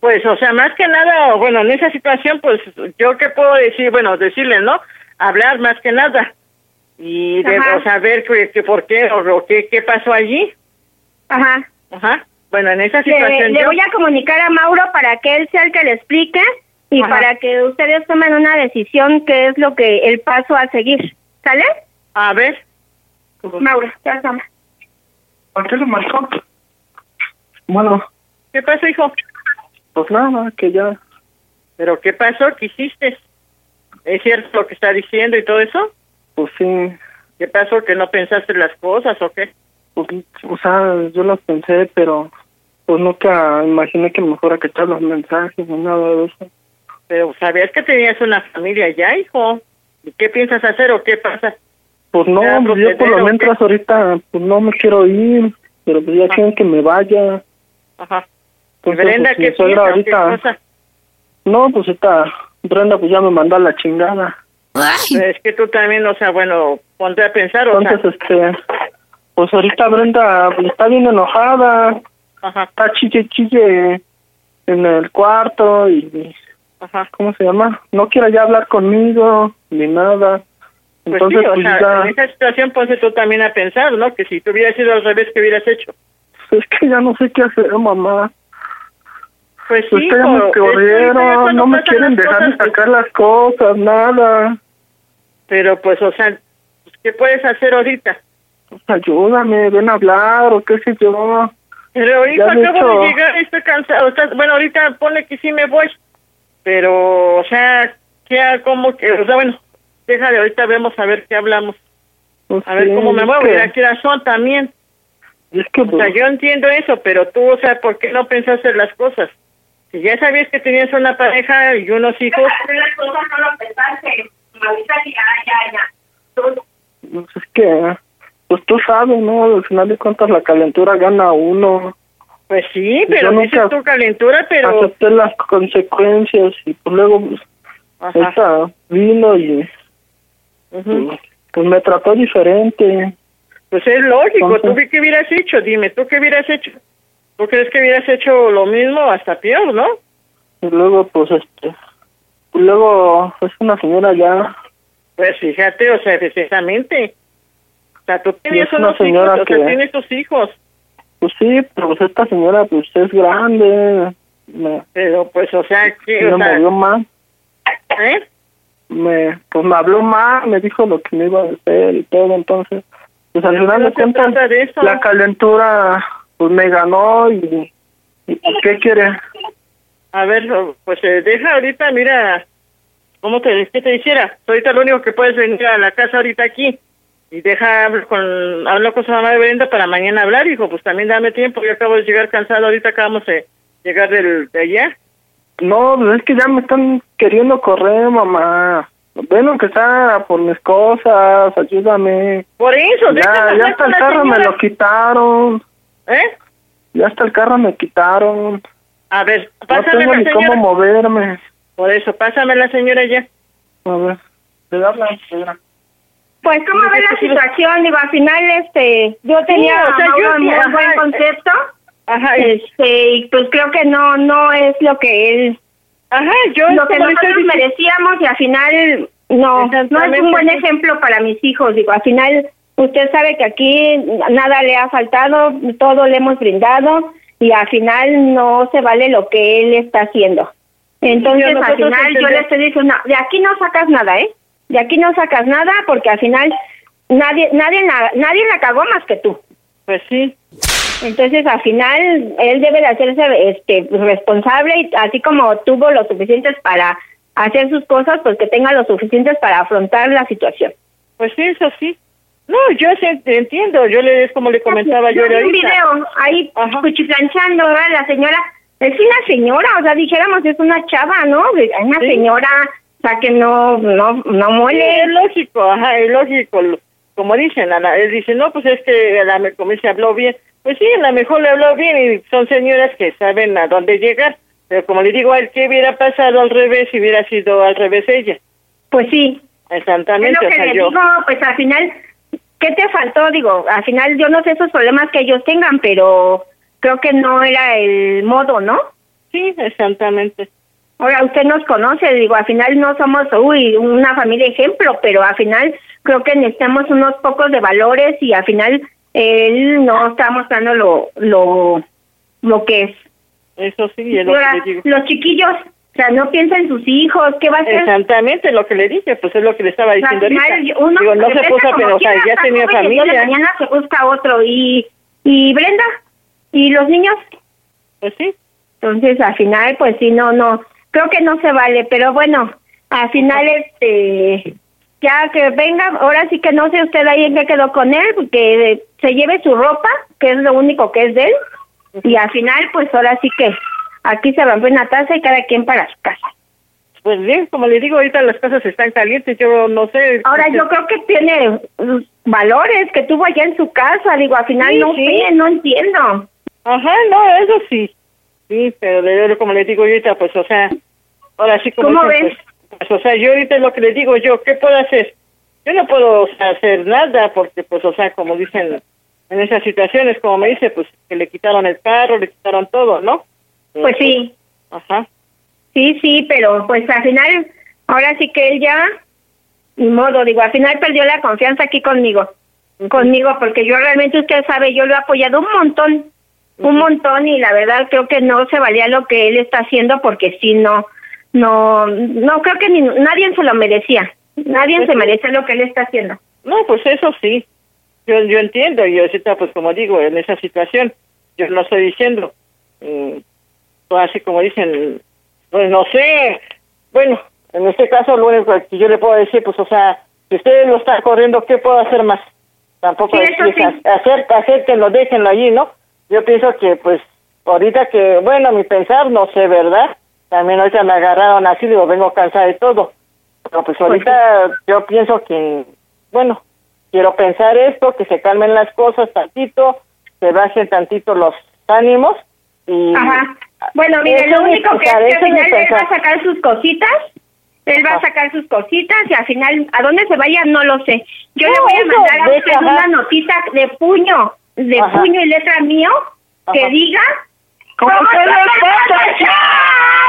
Pues, o sea, más que nada, bueno, en esa situación, pues, yo qué puedo decir, bueno, decirle, ¿no? Hablar más que nada. Y de, o saber que, que por qué, o, o qué, qué pasó allí. Ajá. Ajá. Bueno, en esa situación le yo- voy a comunicar a Mauro para que él sea el que le explique y Ajá. para que ustedes tomen una decisión qué es lo que el paso a seguir. ¿Sale? A ver. Mauro, ya estamos. ¿Por qué lo marcó? Bueno, ¿Qué pasó, hijo? pues nada, que ya. ¿Pero qué pasó? ¿Qué hiciste? ¿Es cierto lo que está diciendo y todo eso? Pues sí. ¿Qué pasó? ¿Que no pensaste las cosas o qué? Pues, o sea, yo las pensé, pero pues nunca imaginé que mejor a que echar los mensajes ni nada de eso. Pero sabías que tenías una familia ya, hijo. ¿Y qué piensas hacer o qué pasa? Pues no, ¿Ya pues yo por lo mientras qué? ahorita pues no me quiero ir, pero pues ya Ajá. quieren que me vaya. Ajá. Entonces, Brenda, pues, ¿qué? ¿Qué ahorita, cosa? no, pues esta Brenda pues ya me mandó a la chingada. Es que tú también, o sea, bueno, ponte a pensar, o sea, Entonces, este, pues ahorita Brenda pues, está bien enojada, ajá, está chille chille en el cuarto y, ajá. ¿cómo se llama? No quiere ya hablar conmigo ni nada. Pues Entonces, sí, o pues sea, ya, en esa situación ponte tú también a pensar, ¿no? Que si tú hubieras sido al revés, ¿qué hubieras hecho? es que ya no sé qué hacer, mamá. Pues Pues sí, ya me corrieron, no me quieren dejar de cosas, pues, sacar las cosas, nada. Pero pues, o sea, pues, ¿qué puedes hacer ahorita? Pues ayúdame, ven a hablar o qué sé yo. Pero hijo, acabo hecho- de llegar, estoy cansado. Bueno, ahorita pone que sí me voy. Pero, o sea, ¿qué, cómo que, o sea, bueno, déjale, ahorita vemos a ver qué hablamos. Pues A ver cómo me muevo. que- Mira, qué razón también. Es que, O sea, pues, yo entiendo eso, pero tú, o sea, ¿por qué no pensaste las cosas? Si ya sabías que tenías una pareja y unos hijos, las cosas no lo pensaste. Ahorita ya, ya, ya. pues es que, pues tú sabes, ¿no? Al final de cuentas la calentura gana uno. Pues sí, pero dices nunca tu calentura, pero... Acepté las consecuencias y pues luego, pues, esta vino y pues, pues me trató diferente. Pues es lógico, Entonces- ¿tú qué, hubieras hecho? Dime, ¿tú qué hubieras hecho? ¿Tú crees que hubieras hecho lo mismo hasta peor, no? Y luego, pues, este... Y luego, es una señora ya... Pues fíjate, o sea, precisamente. O sea, tú Y tenías es una unos señora hijos, o sea, que- tienes tus hijos. Pues sí, pero pues esta señora, pues, es grande. Me, Pero, pues, o sea, que, me o sea, movió más. ¿eh? Me, pues me habló más, me dijo lo que me iba a hacer y todo, entonces... Pues al final de cuentas, la calentura, pues me ganó y... y pues, ¿Qué quiere? A ver, pues eh, deja ahorita, mira, ¿cómo te, qué te hiciera? Ahorita lo único que puedes venir a la casa ahorita aquí y deja, con, hablo con su mamá de Brenda para mañana hablar, hijo, pues también dame tiempo, yo acabo de llegar cansado, ahorita acabamos de llegar del, de allá. No, pues es que ya me están queriendo correr, mamá. Ven aunque sea por mis cosas, ayúdame. Por eso, Ya, ya hasta el carro me lo quitaron. ¿Eh? Ya hasta el carro me quitaron. A ver, No pásame tengo la ni cómo moverme. Por eso, pásame la señora ya. A ver, le da la señora. Pues, ¿cómo Sí, ve sí, la situación? Digo, al final, este, yo tenía o sea, yo ajá, buen concepto. Ajá, y- Este, y pues creo que no, no es lo que él, ajá, yo lo que nosotros diciendo- merecíamos y al final, no, no es un buen ejemplo para mis hijos. Digo, al final, usted sabe que aquí nada le ha faltado, todo le hemos brindado y al final no se vale lo que él está haciendo. Entonces, al final yo le estoy diciendo, no, de aquí no sacas nada, ¿eh? De aquí no sacas nada porque al final nadie nadie la, nadie la cagó más que tú. Pues sí. Entonces, al final, él debe de hacerse este, responsable y así como tuvo lo suficientes para hacer sus cosas, pues que tenga lo suficientes para afrontar la situación. Pues sí, eso sí. No, yo entiendo, yo le es como le comentaba yo vi un video ahí cuchiplanchando, ¿verdad? La señora, es una señora, o sea, dijéramos, es una chava, ¿no? Una Sí. señora, o sea, que no, no, no Sí, es lógico, ajá, es lógico. Lo- Como dicen, Ana, él dice, no, pues es que a la como se habló bien. Pues sí, a lo mejor le habló bien y son señoras que saben a dónde llegar. Pero como le digo a él, ¿qué hubiera pasado al revés si hubiera sido al revés ella? Pues sí. Es Exactamente, lo o que sea, le yo... digo, pues al final, ¿qué te faltó? Digo, al final yo no sé esos problemas que ellos tengan, pero creo que no era el modo, ¿no? Sí, exactamente. Ahora, usted nos conoce, digo, al final no somos, uy, una familia ejemplo, pero al final creo que necesitamos unos pocos de valores y al final él no está mostrando lo, lo, lo que es. Eso sí, es lo Ahora, que le digo. los chiquillos, o sea, no piensa en sus hijos, ¿qué va a hacer? Exactamente, lo que le dije, pues es lo que le estaba diciendo ahorita. uno Digo, no se puso a pensar, ya tenía familia. mañana se busca otro. ¿Y, y Brenda? ¿Y los niños? Pues sí. Entonces, al final, pues sí, no, no, creo que no se vale, pero bueno, al final, este, ya que venga, ahora sí que no sé usted ahí en qué quedó con él, que se lleve su ropa, que es lo único que es de él, y al final, pues ahora sí que aquí se rompe una taza y cada quien para su casa. Pues bien, como le digo, ahorita las casas están calientes, yo no sé. Ahora yo creo que tiene mm, valores que tuvo allá en su casa, digo, al final Sí, no sí. sé, no entiendo. Ajá, no, eso sí. Sí, pero le- como le digo yo ahorita, pues, o sea, ahora sí como ¿Cómo dicen, ves? Pues, pues, o sea, yo ahorita lo que le digo yo, ¿qué puedo hacer? Yo no puedo o sea, hacer nada porque, pues, o sea, como dicen en esas situaciones, como me dice, pues, que le quitaron el carro, le quitaron todo, ¿no? Pues sí. Ajá. Sí, sí, pero pues al final, ahora sí que él ya, ni modo, digo, al final perdió la confianza aquí conmigo, conmigo, porque yo realmente, usted sabe, yo lo he apoyado un montón, un montón, y la verdad creo que no se valía lo que él está haciendo, porque sí, no, no, no creo que ni, nadie se lo merecía, nadie se merece lo que él está haciendo. No, pues eso sí. Yo, yo entiendo, y ahorita, pues como digo, en esa situación, yo no estoy diciendo, mm, pues, así como dicen, pues no sé, bueno, en este caso lo único que yo le puedo decir, pues o sea, si ustedes lo están corriendo, ¿qué puedo hacer más? Tampoco Sí, decirles, sí. hacer, acéptenlo, déjenlo allí, ¿no? Yo pienso que, pues, ahorita que, bueno, mi pensar, no sé, ¿verdad? También ahorita me agarraron así, digo, vengo cansada de todo. Pero pues ahorita yo pienso que, bueno, quiero pensar esto, que se calmen las cosas tantito, se bajen tantito los ánimos y... Ajá. Bueno, mire, lo único que es que al final él va a sacar sus cositas, Él va a sacar sus cositas y al final, ¿a dónde se vaya? No lo sé. Yo le voy a mandar a usted una notita de puño, de Ajá. puño y letra mío, que Ajá. diga... ¿Cómo se le pasa?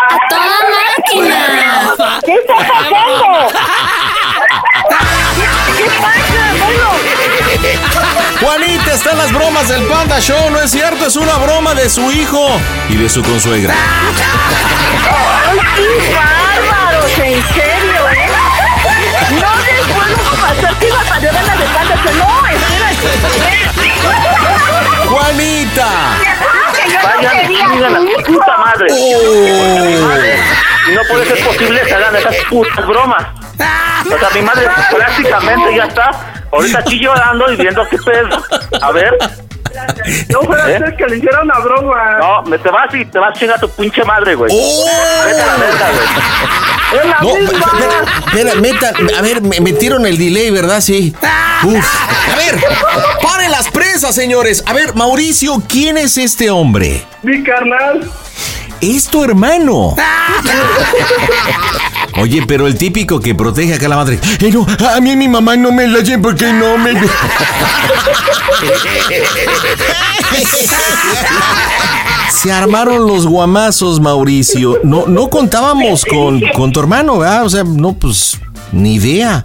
¡A toda máquina! ¿Qué está pasando? ¿Qué pasa, bueno? Juanita, están las bromas del Panda Show, ¿no es cierto? Es una broma de su hijo y de su consuegra. ¡Ay, qué bárbaros! ¿En puedo pasar que iba a llorar la de no. ¡Juanita! Vayan, chingan a su puta madre. Y no puede ser posible que hagan esas putas bromas. O sea, mi madre prácticamente ya está ahorita aquí llorando y viendo qué pedo. A ver. No puede ¿Eh? ser que le hiciera una broma. No, me te vas y te vas a chingar a tu pinche madre, güey. Vete a la verga, güey. Es la No, misma. espera, espera, meta, a ver, me metieron el delay, ¿verdad? Sí. Uf. A ver, paren las presas, señores. A ver, Mauricio, ¿quién es este hombre? Mi carnal. Es tu hermano. Oye, pero el típico que protege acá a la madre. Eh, no, a mí mi mamá no me la lleva porque no me. Se armaron los guamazos, Mauricio. No, no contábamos con, con tu hermano, ¿verdad? O sea, no, pues, ni idea.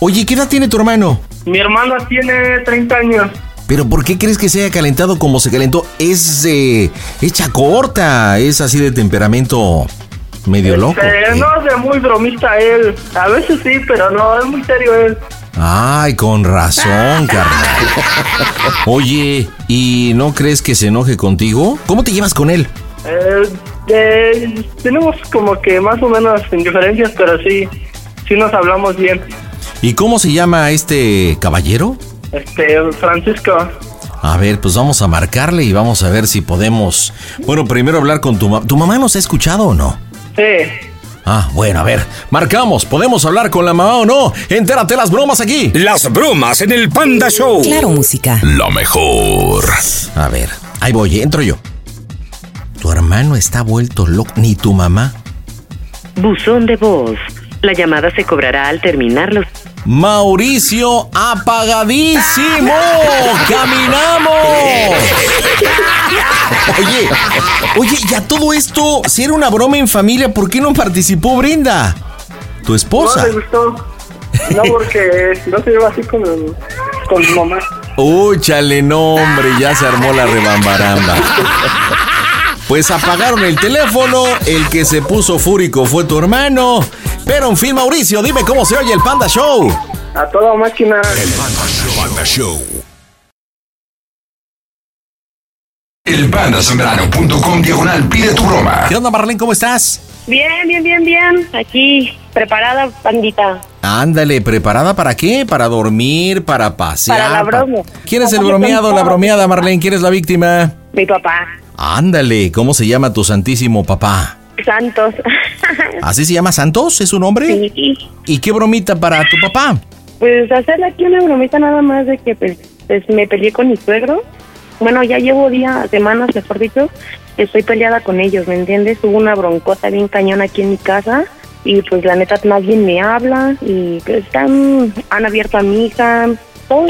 Oye, ¿qué edad tiene tu hermano? Mi hermano tiene 30 años. Pero ¿por qué crees que se haya calentado como se calentó? Es eh, hecha corta, es así de temperamento medio loco. Este, no es muy bromista él. A veces sí, pero no, es muy serio él. Ay, con razón, carnal. Oye, ¿y no crees que se enoje contigo? ¿Cómo te llevas con él? Eh, eh, tenemos como que más o menos indiferencias, pero sí, sí nos hablamos bien. ¿Y cómo se llama este caballero? Este, Francisco. A ver, pues vamos a marcarle y vamos a ver si podemos. Bueno, primero hablar con tu mamá. ¿Tu mamá nos ha escuchado o no? Sí. Ah, bueno, a ver, marcamos. ¿Podemos hablar con la mamá o no? Entérate las bromas aquí. Las bromas en el Panda Show. Claro, música. Lo mejor. A ver, ahí voy, entro yo. Tu hermano está vuelto loco, ni tu mamá. Buzón de voz. La llamada se cobrará al terminar los... Mauricio apagadísimo. ¡Caminamos! Oye, oye, ya todo esto, si era una broma en familia, ¿por qué no participó Brenda? Tu esposa. No le gustó. No, porque no se lleva así con, con mi mamá. Uy, chale, no, hombre, ya se armó la rebambaramba. Pues apagaron el teléfono, el que se puso fúrico fue tu hermano. Pero en fin, Mauricio, dime cómo se oye el Panda Show. A toda máquina. Panda Show. Elpandasembrano.com diagonal pide tu broma. ¿Qué onda, Marlene? ¿Cómo estás? Bien, bien, bien, bien. Aquí, preparada, pandita. Ándale, ¿preparada para qué? ¿Para dormir? ¿Para pasear? Para la broma. ¿Quién es el bromeado, la bromeada, Marlene? ¿Quién es la víctima? Mi papá. Ándale, ¿cómo se llama tu santísimo papá? Santos. ¿Así se llama Santos? ¿Es su nombre? Sí. ¿Y qué bromita para tu papá? Pues hacerle aquí una bromita nada más de que pues, pues, me peleé con mi suegro. Bueno, ya llevo días, semanas, mejor dicho, que estoy peleada con ellos, ¿me entiendes? Hubo una broncota bien cañón aquí en mi casa y pues la neta más bien me habla y pues están, han abierto a mi hija. Todo,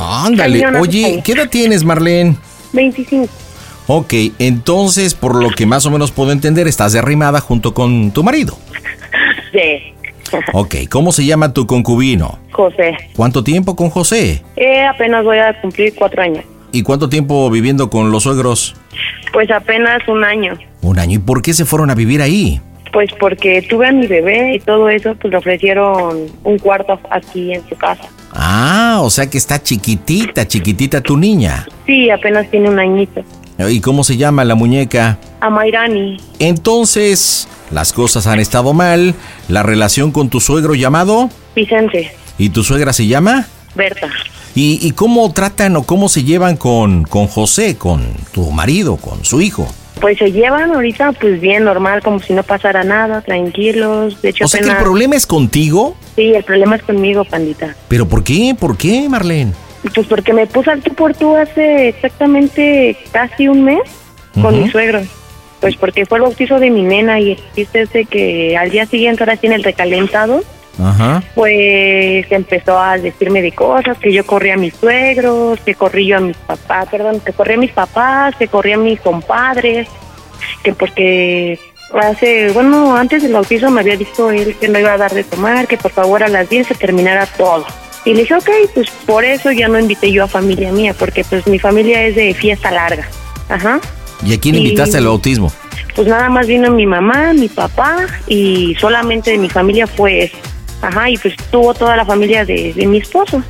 Ándale, oye. ¿qué edad tienes, Marlene? 25. Ok, entonces, por lo que más o menos puedo entender, estás derrimada junto con tu marido. Sí. Ok, ¿cómo se llama tu concubino? José. ¿Cuánto tiempo con José? Eh, apenas voy a cumplir cuatro años. ¿Y cuánto tiempo viviendo con los suegros? Pues apenas un año. Un año. ¿Y por qué se fueron a vivir ahí? Pues porque tuve a mi bebé y todo eso, pues le ofrecieron un cuarto aquí en su casa. Ah, o sea que está chiquitita, chiquitita tu niña. Sí, apenas tiene un añito. ¿Y cómo se llama la muñeca? A Mairani. Entonces, las cosas han estado mal. La relación con tu suegro llamado Vicente. y tu suegra se llama. Berta. ¿Y, y cómo tratan o cómo se llevan con, con José, con tu marido, con su hijo? Pues se llevan ahorita pues bien normal, como si no pasara nada, tranquilos. De hecho, O sea que el problema es contigo. Sí, el problema es conmigo, pandita. ¿Pero por qué? ¿Por qué, Marlene? Pues porque me puse al tú por tú hace exactamente casi un mes con Ujú. mi suegro. Pues porque fue el bautizo de mi nena y de que al día siguiente, ahora sí en el recalentado, Ajá. pues empezó a decirme de cosas, que yo corría a mis suegros, que corrí yo a mis papás, perdón, que corría a mis papás, que corría a mis compadres, que porque hace, bueno, antes del bautizo me había dicho él que no iba a dar de tomar, que por favor a las 10 se terminara todo. Y le dije, ok, pues por eso ya no invité yo a familia mía, porque pues mi familia es de fiesta larga. Ajá. ¿Y a quién Y- invitaste al bautismo? Pues nada más vino mi mamá, mi papá y solamente de mi familia fue eso. Ajá, y pues tuvo toda la familia de, de mi esposo.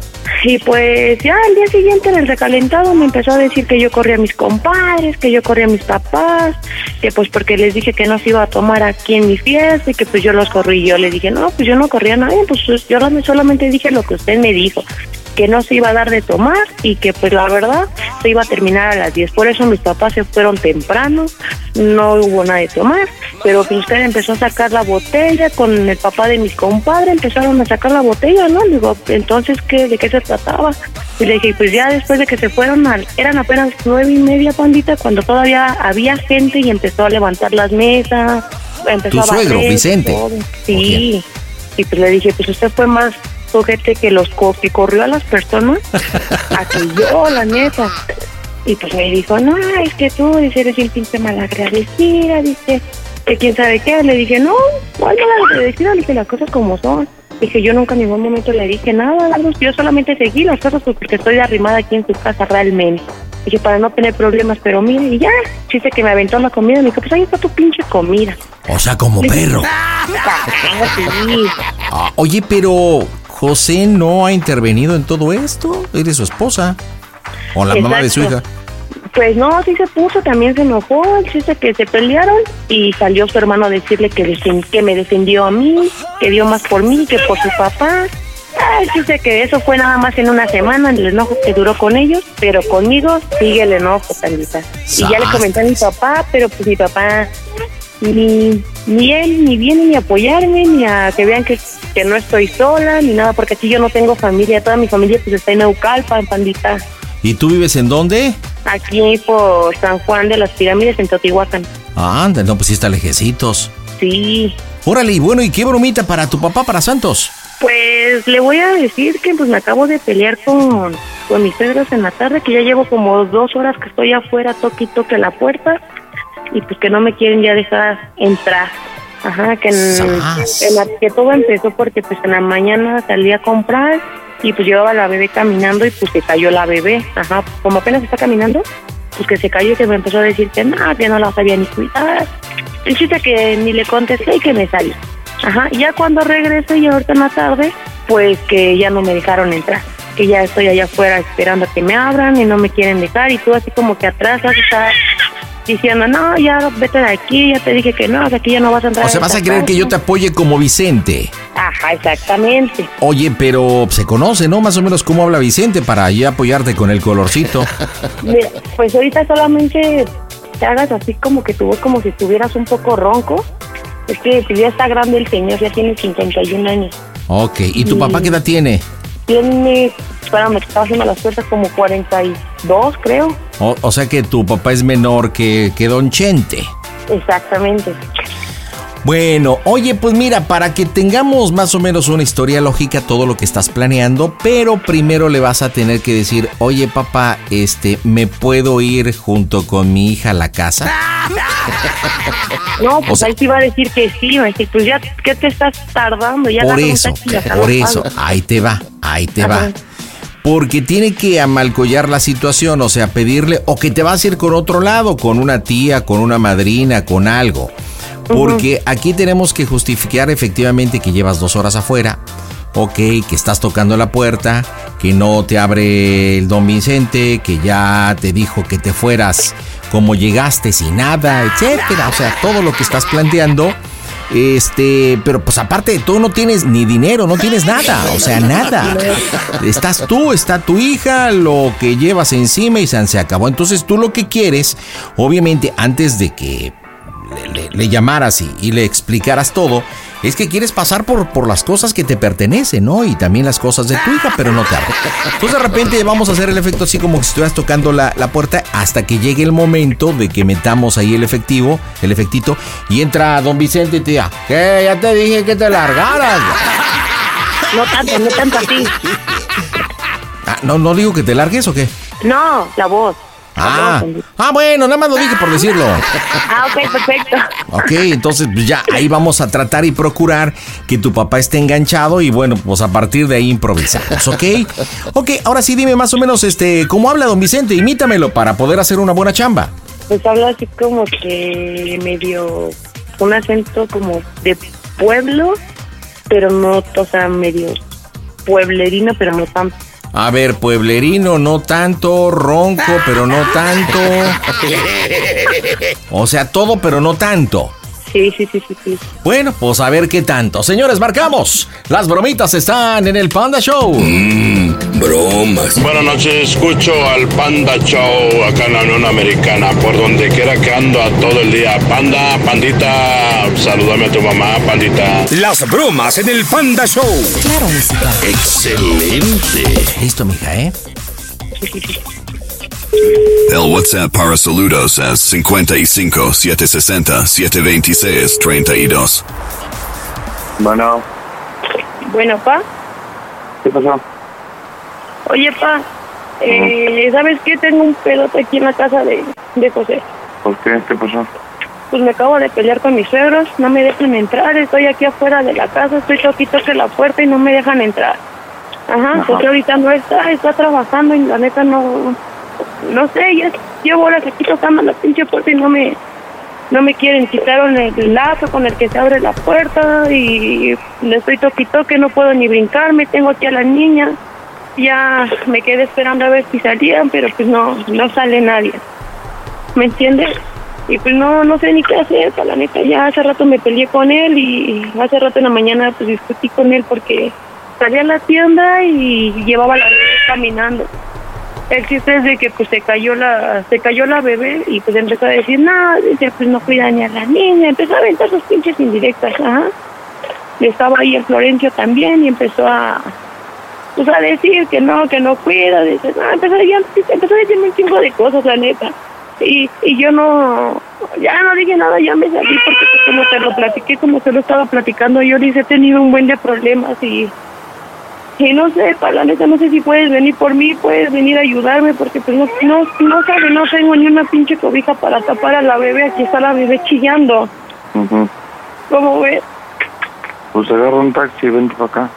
Y pues ya al día siguiente en el recalentado me empezó a decir que yo corría a mis compadres, que yo corría a mis papás, que pues porque les dije que no se iba a tomar aquí en mi fiesta y que pues yo los corrí. Yo le dije, no, pues yo no corría a nadie, pues yo solamente dije lo que usted me dijo que no se iba a dar de tomar y que pues la verdad se iba a terminar a las 10. Por eso mis papás se fueron temprano, no hubo nada de tomar, pero pues usted empezó a sacar la botella con el papá de mis compadres, empezaron a sacar la botella, ¿no? Digo, entonces, ¿qué, ¿de qué se trataba? Y le dije, pues ya después de que se fueron, al- eran apenas nueve y media, pandita, cuando todavía había gente y empezó a levantar las mesas, empezó Tu a suegro, barrer, Vicente. todo. Sí. Y pues le dije, pues usted fue más sujete que los que corrió a las personas a que yo, la neta. Y pues me dijo, no, es que tú, dice, eres un pinche malagradecida, dice, que quién sabe qué. Le dije, no, ¿cuál malagradecida? Le dije, las cosas como son. Dije, yo nunca en ningún momento le dije nada, yo solamente seguí las cosas porque estoy arrimada aquí en su casa realmente. Dije, para no tener problemas, pero mire, y ya, chiste que me aventó la comida, me dijo, pues ahí está tu pinche comida. O sea, como perro. "Ah, sí". Ah, oye, pero José no ha intervenido en todo esto. Eres su esposa. O la mamá de su hija. Pues no, sí se puso, también se enojó, dice que se pelearon y salió su hermano a decirle que, me defendió a mí, que dio más por mí que por su papá. Ay, dice que eso fue nada más en una semana, el enojo que duró con ellos, pero conmigo sigue el enojo, Tandita. Y ya le comenté a mi papá, pero pues mi papá ni, ni él ni viene ni a apoyarme, ni a que vean que, que no estoy sola, ni nada, porque aquí yo no tengo familia, toda mi familia pues está en Naucalpan, Pandita. ¿Y tú vives en dónde? Aquí por San Juan de las Pirámides en Teotihuacán. Ah, anda, no, pues sí está lejecitos. Sí. Órale, y bueno, ¿y qué bromita para tu papá, para Santos? Pues le voy a decir que pues me acabo de pelear con, con mis suegros en la tarde, que ya llevo como dos horas que estoy afuera, toque y toque la puerta, y pues que no me quieren ya dejar entrar. Ajá, que, en, en la- que todo empezó porque pues en la mañana salí a comprar y pues llevaba la bebé caminando y pues se cayó la bebé. Ajá, como apenas está caminando, pues que se cayó y que me empezó a decir que no, que no la sabía ni cuidar. El chiste que ni le contesté y que me salí. Ajá, y ya cuando regresé y ahorita en la tarde, pues que ya no me dejaron entrar. Que ya estoy allá afuera esperando a que me abran y no me quieren dejar. Y tú así como que atrás vas a estar diciendo, no, ya vete de aquí, ya te dije que no, que aquí ya no vas a entrar. O sea, vas a querer que casa". yo te apoye como Vicente. Ajá, exactamente. Oye, pero se conoce, ¿no? Más o menos cómo habla Vicente para ya apoyarte con el colorcito. Mira, pues ahorita solamente te hagas así como que tu voz como si estuvieras un poco ronco. Es que pues, ya está grande el señor, ya tiene 51 años. Ok, ¿y tu papá qué edad tiene? Tiene, espérame, que estaba haciendo las cuentas como 42, creo. O, o sea que tu papá es menor que, que Don Chente. Exactamente. Bueno, oye, pues mira, para que tengamos más o menos una historia lógica todo lo que estás planeando, pero primero le vas a tener que decir, oye papá, este, ¿me puedo ir junto con mi hija a la casa? No, pues O sea- ahí te iba a decir que sí, decir, pues ya, ¿qué te estás tardando? Ya Por eso, por eso, ahí te va, ahí te va. Porque tiene que amalcollar la situación, o sea, pedirle, o que te vas a ir con otro lado, con una tía, con una madrina, con algo. Porque aquí tenemos que justificar efectivamente que llevas dos horas afuera, ok, que estás tocando la puerta, que no te abre el don Vicente, que ya te dijo que te fueras como llegaste sin nada, etcétera. O sea, todo lo que estás planteando. Este, pero pues aparte tú no tienes ni dinero, no tienes nada, o sea, nada. Estás tú, está tu hija, lo que llevas encima y se acabó. Entonces tú lo que quieres, obviamente, antes de que le, llamaras y le explicaras todo, es que quieres pasar por, por las cosas que te pertenecen, ¿no? Y también las cosas de tu hija, pero no te abren. Entonces de repente vamos a hacer el efecto así como que si estuvieras tocando la, la puerta hasta que llegue el momento de que metamos ahí el efectivo, el efectito, y entra don Vicente y te diga, ¿qué? Ya te dije que te largaras. No tanto, no tanto así. Ah, no, no digo que te largues o qué. No, la voz. Ah, ah, bueno, nada más lo dije por decirlo. Ah, ok, perfecto. Ok, entonces pues ya ahí vamos a tratar y procurar que tu papá esté enganchado y bueno, pues a partir de ahí improvisamos, ¿ok? Ok, ahora sí dime más o menos este, ¿cómo habla don Vicente? Imítamelo para poder hacer una buena chamba. Pues habla así como que medio un acento como de pueblo, pero no, o sea, medio pueblerino, pero no tan. A ver, pueblerino, no tanto, ronco, pero no tanto. O sea, todo, pero no tanto. Sí, sí, sí, sí, sí. Bueno, pues a ver qué tanto. Señores, marcamos. Las bromitas están en el Panda Show. bromas. Buenas noches, escucho al Panda Show acá en la Unión Americana, por donde quiera que ando a todo el día. Panda, pandita, salúdame a tu mamá, pandita. Las bromas en el Panda Show. Claro, música. Excelente. Listo, mija, ¿eh? El WhatsApp para saludos es 55 760 726 32. Bueno, Bueno, pa. ¿qué pasó? Oye, pa. Eh, ¿Sabes qué? Tengo un pedote aquí en la casa de, de José. ¿Por qué? ¿Qué pasó? Pues me acabo de pelear con mis suegros, no me dejan entrar, estoy aquí afuera de la casa, estoy toquito de la puerta y no me dejan entrar. Ajá, Ajá. José ahorita no está, está trabajando y la neta no, no sé, ya llevo horas aquí tocando la pinche puerta y no me, no me quieren, quitaron el lazo con el que se abre la puerta y le estoy toquito que no puedo ni brincarme, tengo aquí a la niña, ya me quedé esperando a ver si salían, pero pues no, no sale nadie. ¿Me entiendes? Y pues no, no sé ni qué hacer, pa, la neta. Ya hace rato me peleé con él y hace rato en la mañana pues discutí con él porque salí a la tienda y llevaba la bebé caminando. El chiste es de que pues se cayó la, se cayó la bebé y pues empezó a decir, no, dice, pues no cuida ni a la niña, empezó a aventar sus pinches indirectas, ajá. Y estaba ahí el Florencio también y empezó a, pues a decir que no, que no cuida, dice, no, empezó, ya, empezó a decirme un chingo de cosas, la neta. Y, y yo no, ya no dije nada, ya me salí porque como te lo platiqué, como te lo estaba platicando, yo les he tenido un buen de problemas y, y no sé, para la neta, no sé si puedes venir por mí, puedes venir a ayudarme porque pues no, no, no sabes, no tengo ni una pinche cobija para tapar a la bebé, aquí está la bebé chillando, Ujú. ¿cómo ves? Pues agarra un taxi y vente para acá.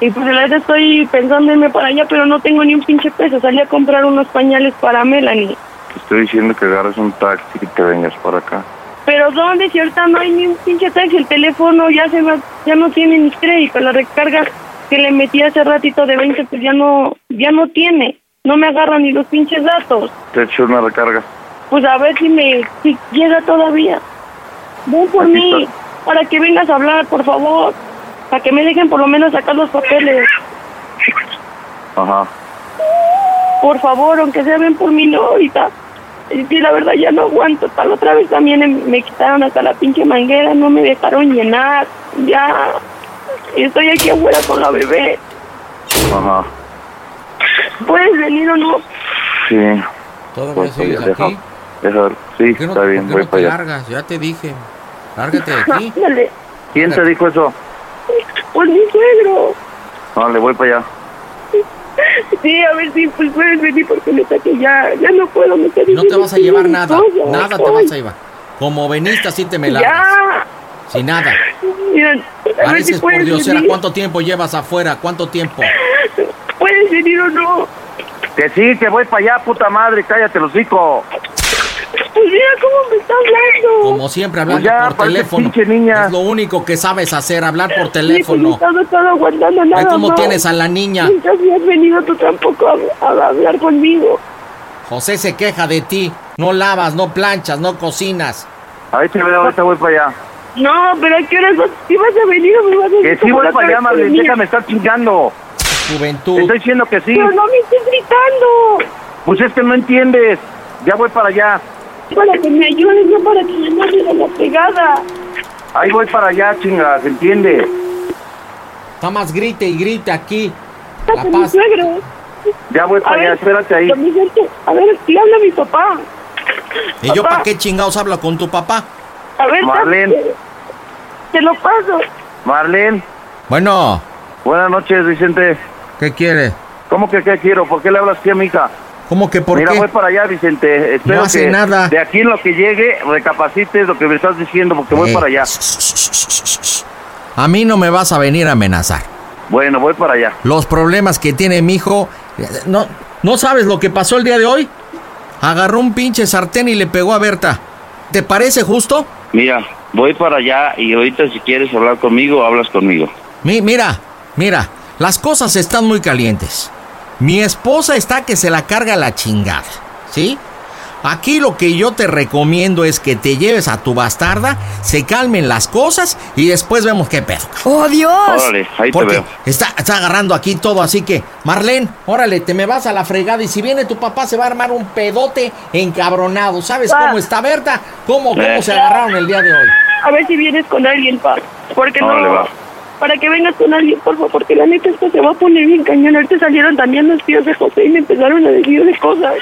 Y pues la neta estoy pensando en irme para allá, pero no tengo ni un pinche peso, salí a comprar unos pañales para Melanie. Te estoy diciendo que agarres un taxi y te vengas para acá. Pero ¿dónde? Si ahorita no hay ni un pinche taxi, el teléfono ya se va, ya no tiene ni crédito, la recarga que le metí hace ratito de 20 pues ya no, ya no tiene, no me agarran ni los pinches datos. Te he hecho una recarga. Pues a ver si me, si llega todavía. Ven por Aquí mí, está. para que vengas a hablar, por favor, para que me dejen por lo menos sacar los papeles. Ajá. Por favor, aunque sea ven por mí, no, ahorita. Es que la verdad ya no aguanto. Tal otra vez también me quitaron hasta la pinche manguera, no me dejaron llenar. Ya. Estoy aquí afuera con la bebé. Ajá. ¿Puedes venir o no? Sí. ¿Todavía para sigues deja- aquí? deja- sí, ¿Por no, está por bien, voy no te para allá. largas? Ya te dije. Lárgate de aquí. Ándale. ¿Quién te dijo eso? Pues mi suegro. No, le voy para allá. Sí, a ver si pues puedes venir porque neta que ya, ya no puedo. Me está Y no te vas a llevar nada. Nada te vas a llevar. Como veniste, así te me largas. Ya. Sin nada. Mira, a ver si Pareces por puedes Dios, venir. ¿cuánto tiempo llevas afuera? ¿Cuánto tiempo? ¿Puedes venir o no? Que sí, que voy para allá, puta madre, cállate los hocico. Pues mira cómo me está hablando. Como siempre, hablando Pues ya, por teléfono. pinche niña. Es lo único que sabes hacer, hablar por Sí, pues, teléfono. no estaba- estaba aguantando nada cómo más. tienes a la niña. Nunca habías venido tú tampoco a, a hablar conmigo. José se queja de ti. No lavas, no planchas, no cocinas. Ahí te veo, ahorita voy para allá. No, pero ¿a qué horas vas? ¿Sí vas a venir o me vas a Que decir sí como voy para allá, que venía? déjame estar chingando. Juventud. Te estoy diciendo que sí. Pero no me estés gritando. Pues es que no entiendes. Ya voy para allá. Para que me ayudes, no para que me mandes a la pegada. Ahí voy para allá, chinga, ¿se entiende? Está más grite y grite aquí. La mi paz. suegro. Ya voy para A allá, ver, espérate ahí. A ver, sí habla mi papá. ¿Y yo para qué chingados hablo con tu papá? A ver, Marlene. te- lo paso. Marlene, Bueno, buenas noches, Vicente. ¿qué quiere? ¿Cómo que qué quiero? ¿Por qué le hablas así a mi hija? ¿Cómo que por Mira, qué? voy para allá, Vicente. Espero No hace que nada. de aquí en lo que llegue recapacites lo que me estás diciendo, porque voy Eh. para allá. A mí no me vas a venir a amenazar. Bueno, voy para allá. Los problemas que tiene mi hijo. eh, ¿No, ¿No sabes lo que pasó el día de hoy? Agarró un pinche sartén y le pegó a Berta. ¿Te parece justo? Mira, voy para allá y ahorita si quieres hablar conmigo, hablas conmigo. Mi- mira, mira, las cosas están muy calientes. Mi esposa está que se la carga la chingada, ¿sí? Aquí lo que yo te recomiendo es que te lleves a tu bastarda, se calmen las cosas y después vemos qué pedo. ¡Oh, Dios! Órale, ahí Porque te veo. Está, está agarrando aquí todo, así que, Marlene, órale, te me vas a la fregada y si viene tu papá se va a armar un pedote encabronado. ¿Sabes Pa. cómo está Berta? ¿Cómo, cómo Eh. se agarraron el día de hoy? A ver si vienes con alguien, pa. Porque no. va. Para que vengas con alguien, por favor, porque la neta esto se va a poner bien cañón. Ahorita salieron también los tíos de José y me empezaron a decir de cosas.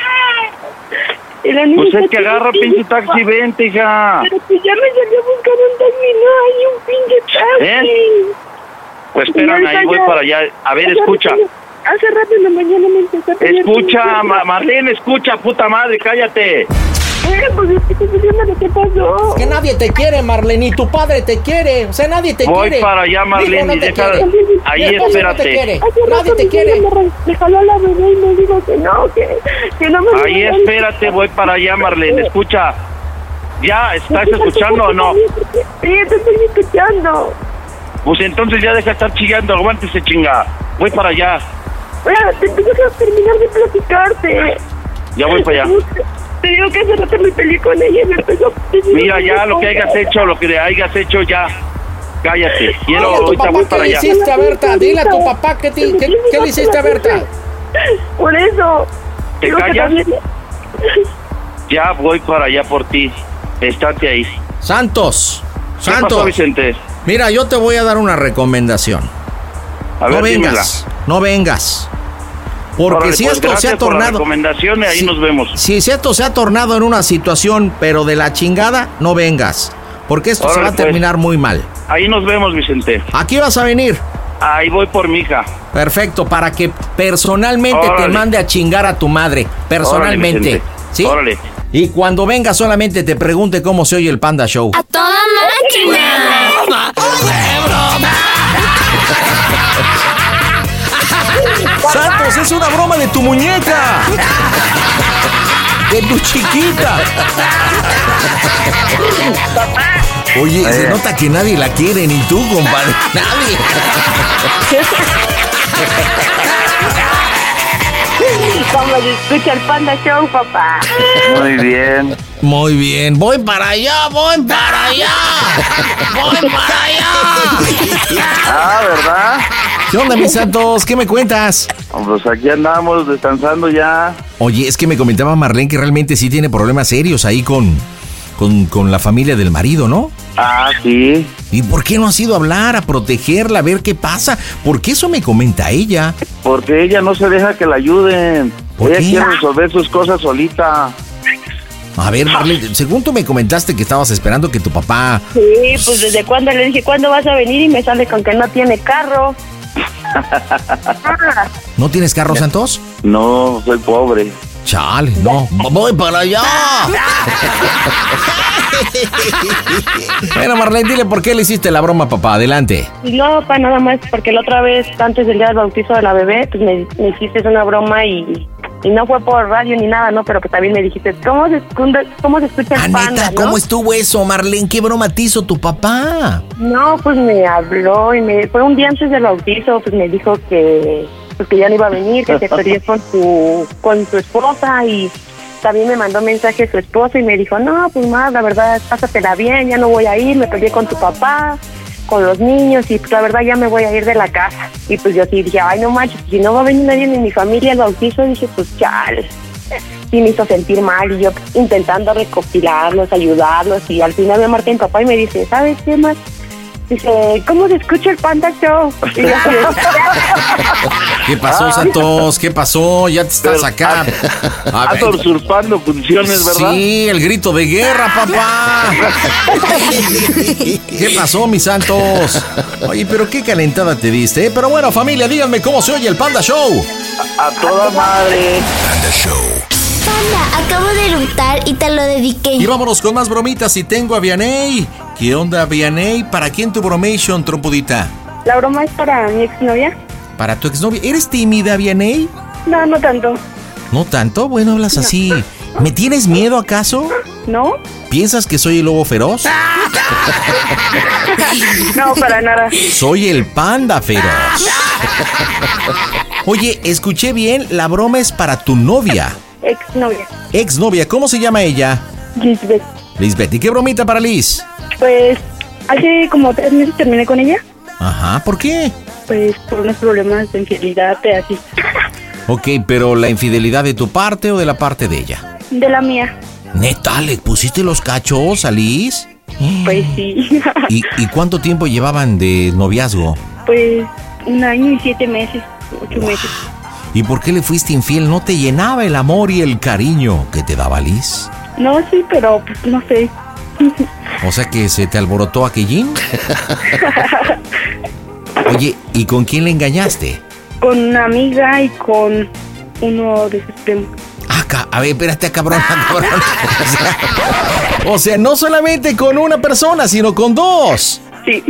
Y la Pues es que agarra pinche taxi, vente, hija. Pero que ya me salió a buscar un taxi, no hay un pinche taxi. ¿Eh? Pues espérame, ahí voy para allá. A ver, escucha. Hace rato en la mañana me empezó a Escucha, Marlene, escucha, puta madre, cállate. Eh, pues es que estoy diciendo lo que pasó. Que nadie te quiere, Marlene, ni tu padre te quiere. O sea, nadie te Voy quiere. para allá, Marlene, no y te deja- quiere. ahí No espérate. te quiere. Hace Nadie te quiere. Me, jaló a la bebé y me dijo que no, que, que no me Ahí espérate, voy para allá, Marlene, escucha. ¿Ya estás escuchando o no? Sí, te estoy escuchando. Pues entonces ya deja de estar chillando, aguántese chinga. Voy para allá, te tengo que terminar de platicarte. ya voy para allá. Te digo que hace rato me peleé con ella y me empezó Mira ya lo que hayas hecho, lo que hayas hecho ya. Cállate, quiero, Dile a tu ahorita papá voy qué para le allá. hiciste a Berta. Dile a tu papá qué, te- qué- qué le hiciste a Berta. Por eso. ¿Te que callas? también- Ya voy para allá por ti. Estate ahí. Santos, ¿Qué pasó, Santos. Vicente? Mira, yo te voy a dar una recomendación. A no ver, vengas, no vengas. Porque Órale, si pues, esto se ha tornado. recomendación y ahí si- nos vemos. Si esto se ha tornado en una situación, pero de la chingada, no vengas. Porque esto se va a pues. terminar muy mal. Ahí nos vemos, Vicente. Aquí vas a venir. Ahí voy por mi hija. Perfecto, para que personalmente te mande a chingar a tu madre. Personalmente. ¿Sí? Órale. Y cuando venga solamente te pregunte cómo se oye el Panda Show. ¡A toda máquina! Es una broma de tu muñeca. De tu chiquita. Oye, se Eh. nota que nadie la quiere, ni tú, compadre. Nadie. Como se escucha el Panda Show, papá. Muy bien. Muy bien, voy para allá, voy para allá. Voy para allá. Ah, ¿verdad? ¿Qué onda, mis santos? ¿Qué me cuentas? Pues aquí andamos descansando ya. Oye, es que me comentaba Marlene que realmente sí tiene problemas serios ahí con, con, con la familia del marido, ¿no? Ah, sí. ¿Y por qué no has ido a hablar, a protegerla, a ver qué pasa? Porque eso me comenta ella. Porque ella no se deja que la ayuden. ¿Por ella qué? quiere resolver sus cosas solita. A ver, Marlene, según tú me comentaste que estabas esperando que tu papá... Sí, pues desde cuando le dije, ¿cuándo vas a venir? Y me sale con que no tiene carro. ¿No tienes carro, Santos? No, soy pobre. Chale, no. Voy para allá. bueno, Marlene, dile por qué le hiciste la broma, papá. Adelante. Y no, pa, nada más, porque la otra vez, antes del día del bautizo de la bebé, pues me, me hiciste una broma y, y no fue por radio ni nada, ¿no? Pero que también me dijiste, ¿cómo se, cómo se escucha el Ah, panda, no? ¿cómo estuvo eso, Marlene? ¿Qué broma te hizo tu papá? No, pues me habló y me fue un día antes del bautizo, pues me dijo que pues que ya no iba a venir, que se perdió con su con su esposa y también me mandó mensaje su esposa y me dijo, no, pues más, la verdad, pásatela bien, ya no voy a ir, me peleé con tu papá, con los niños y pues la verdad ya me voy a ir de la casa. Y pues yo sí dije, ay no manches, si no va a venir nadie de mi familia al bautizo, dije, pues chale. sí me hizo sentir mal y yo intentando recopilarlos, ayudarlos y al final me marca mi papá y me dice, ¿sabes qué más? Dice, ¿cómo se escucha el Panda Show? Y yo ¿Qué pasó, Santos? ¿Qué pasó? Ya te estás acá. A Anda ver. usurpando funciones, ¿verdad? Sí, el grito de guerra, papá. ¿Qué pasó, mis santos? Oye, pero qué calentada te diste, ¿eh? Pero bueno, familia, díganme cómo se oye el Panda Show. A toda madre. Panda Show. Panda, acabo de eructar y te lo dediqué. Y vámonos con más bromitas y tengo a Vianey. ¿Qué onda, Vianey? ¿Para quién tu bromation, trompudita? La broma es para mi exnovia. ¿Para tu exnovia? ¿Eres tímida, Vianey? No, no tanto. ¿No tanto? Bueno, hablas así. ¿Me tienes miedo acaso? ¿No? ¿Piensas que soy el lobo feroz? No, para nada. Soy el panda feroz. Oye, escuché bien, la broma es para tu novia. Exnovia. Exnovia, ¿cómo se llama ella? Lisbeth. Lisbeth. ¿Y qué bromita para Liz? Pues hace como tres meses terminé con ella. Ajá, ¿por qué? Pues por unos problemas de infidelidad, de así. Ok, pero ¿la infidelidad de tu parte o de la parte de ella? De la mía. Neta, ¿le pusiste los cachos a Liz? Pues sí. ¿Y, y cuánto tiempo llevaban de noviazgo? Pues un año y siete meses, ocho meses. ¿Y por qué le fuiste infiel? ¿No te llenaba el amor y el cariño que te daba Liz? No, sí, pero pues no sé. O sea que se te alborotó aquellín. Oye, ¿y con quién le engañaste? Con una amiga y con uno de sus primos. Ah, a ver, espérate, cabrón, cabrón. O sea, o sea, no solamente con una persona, sino con dos. Sí.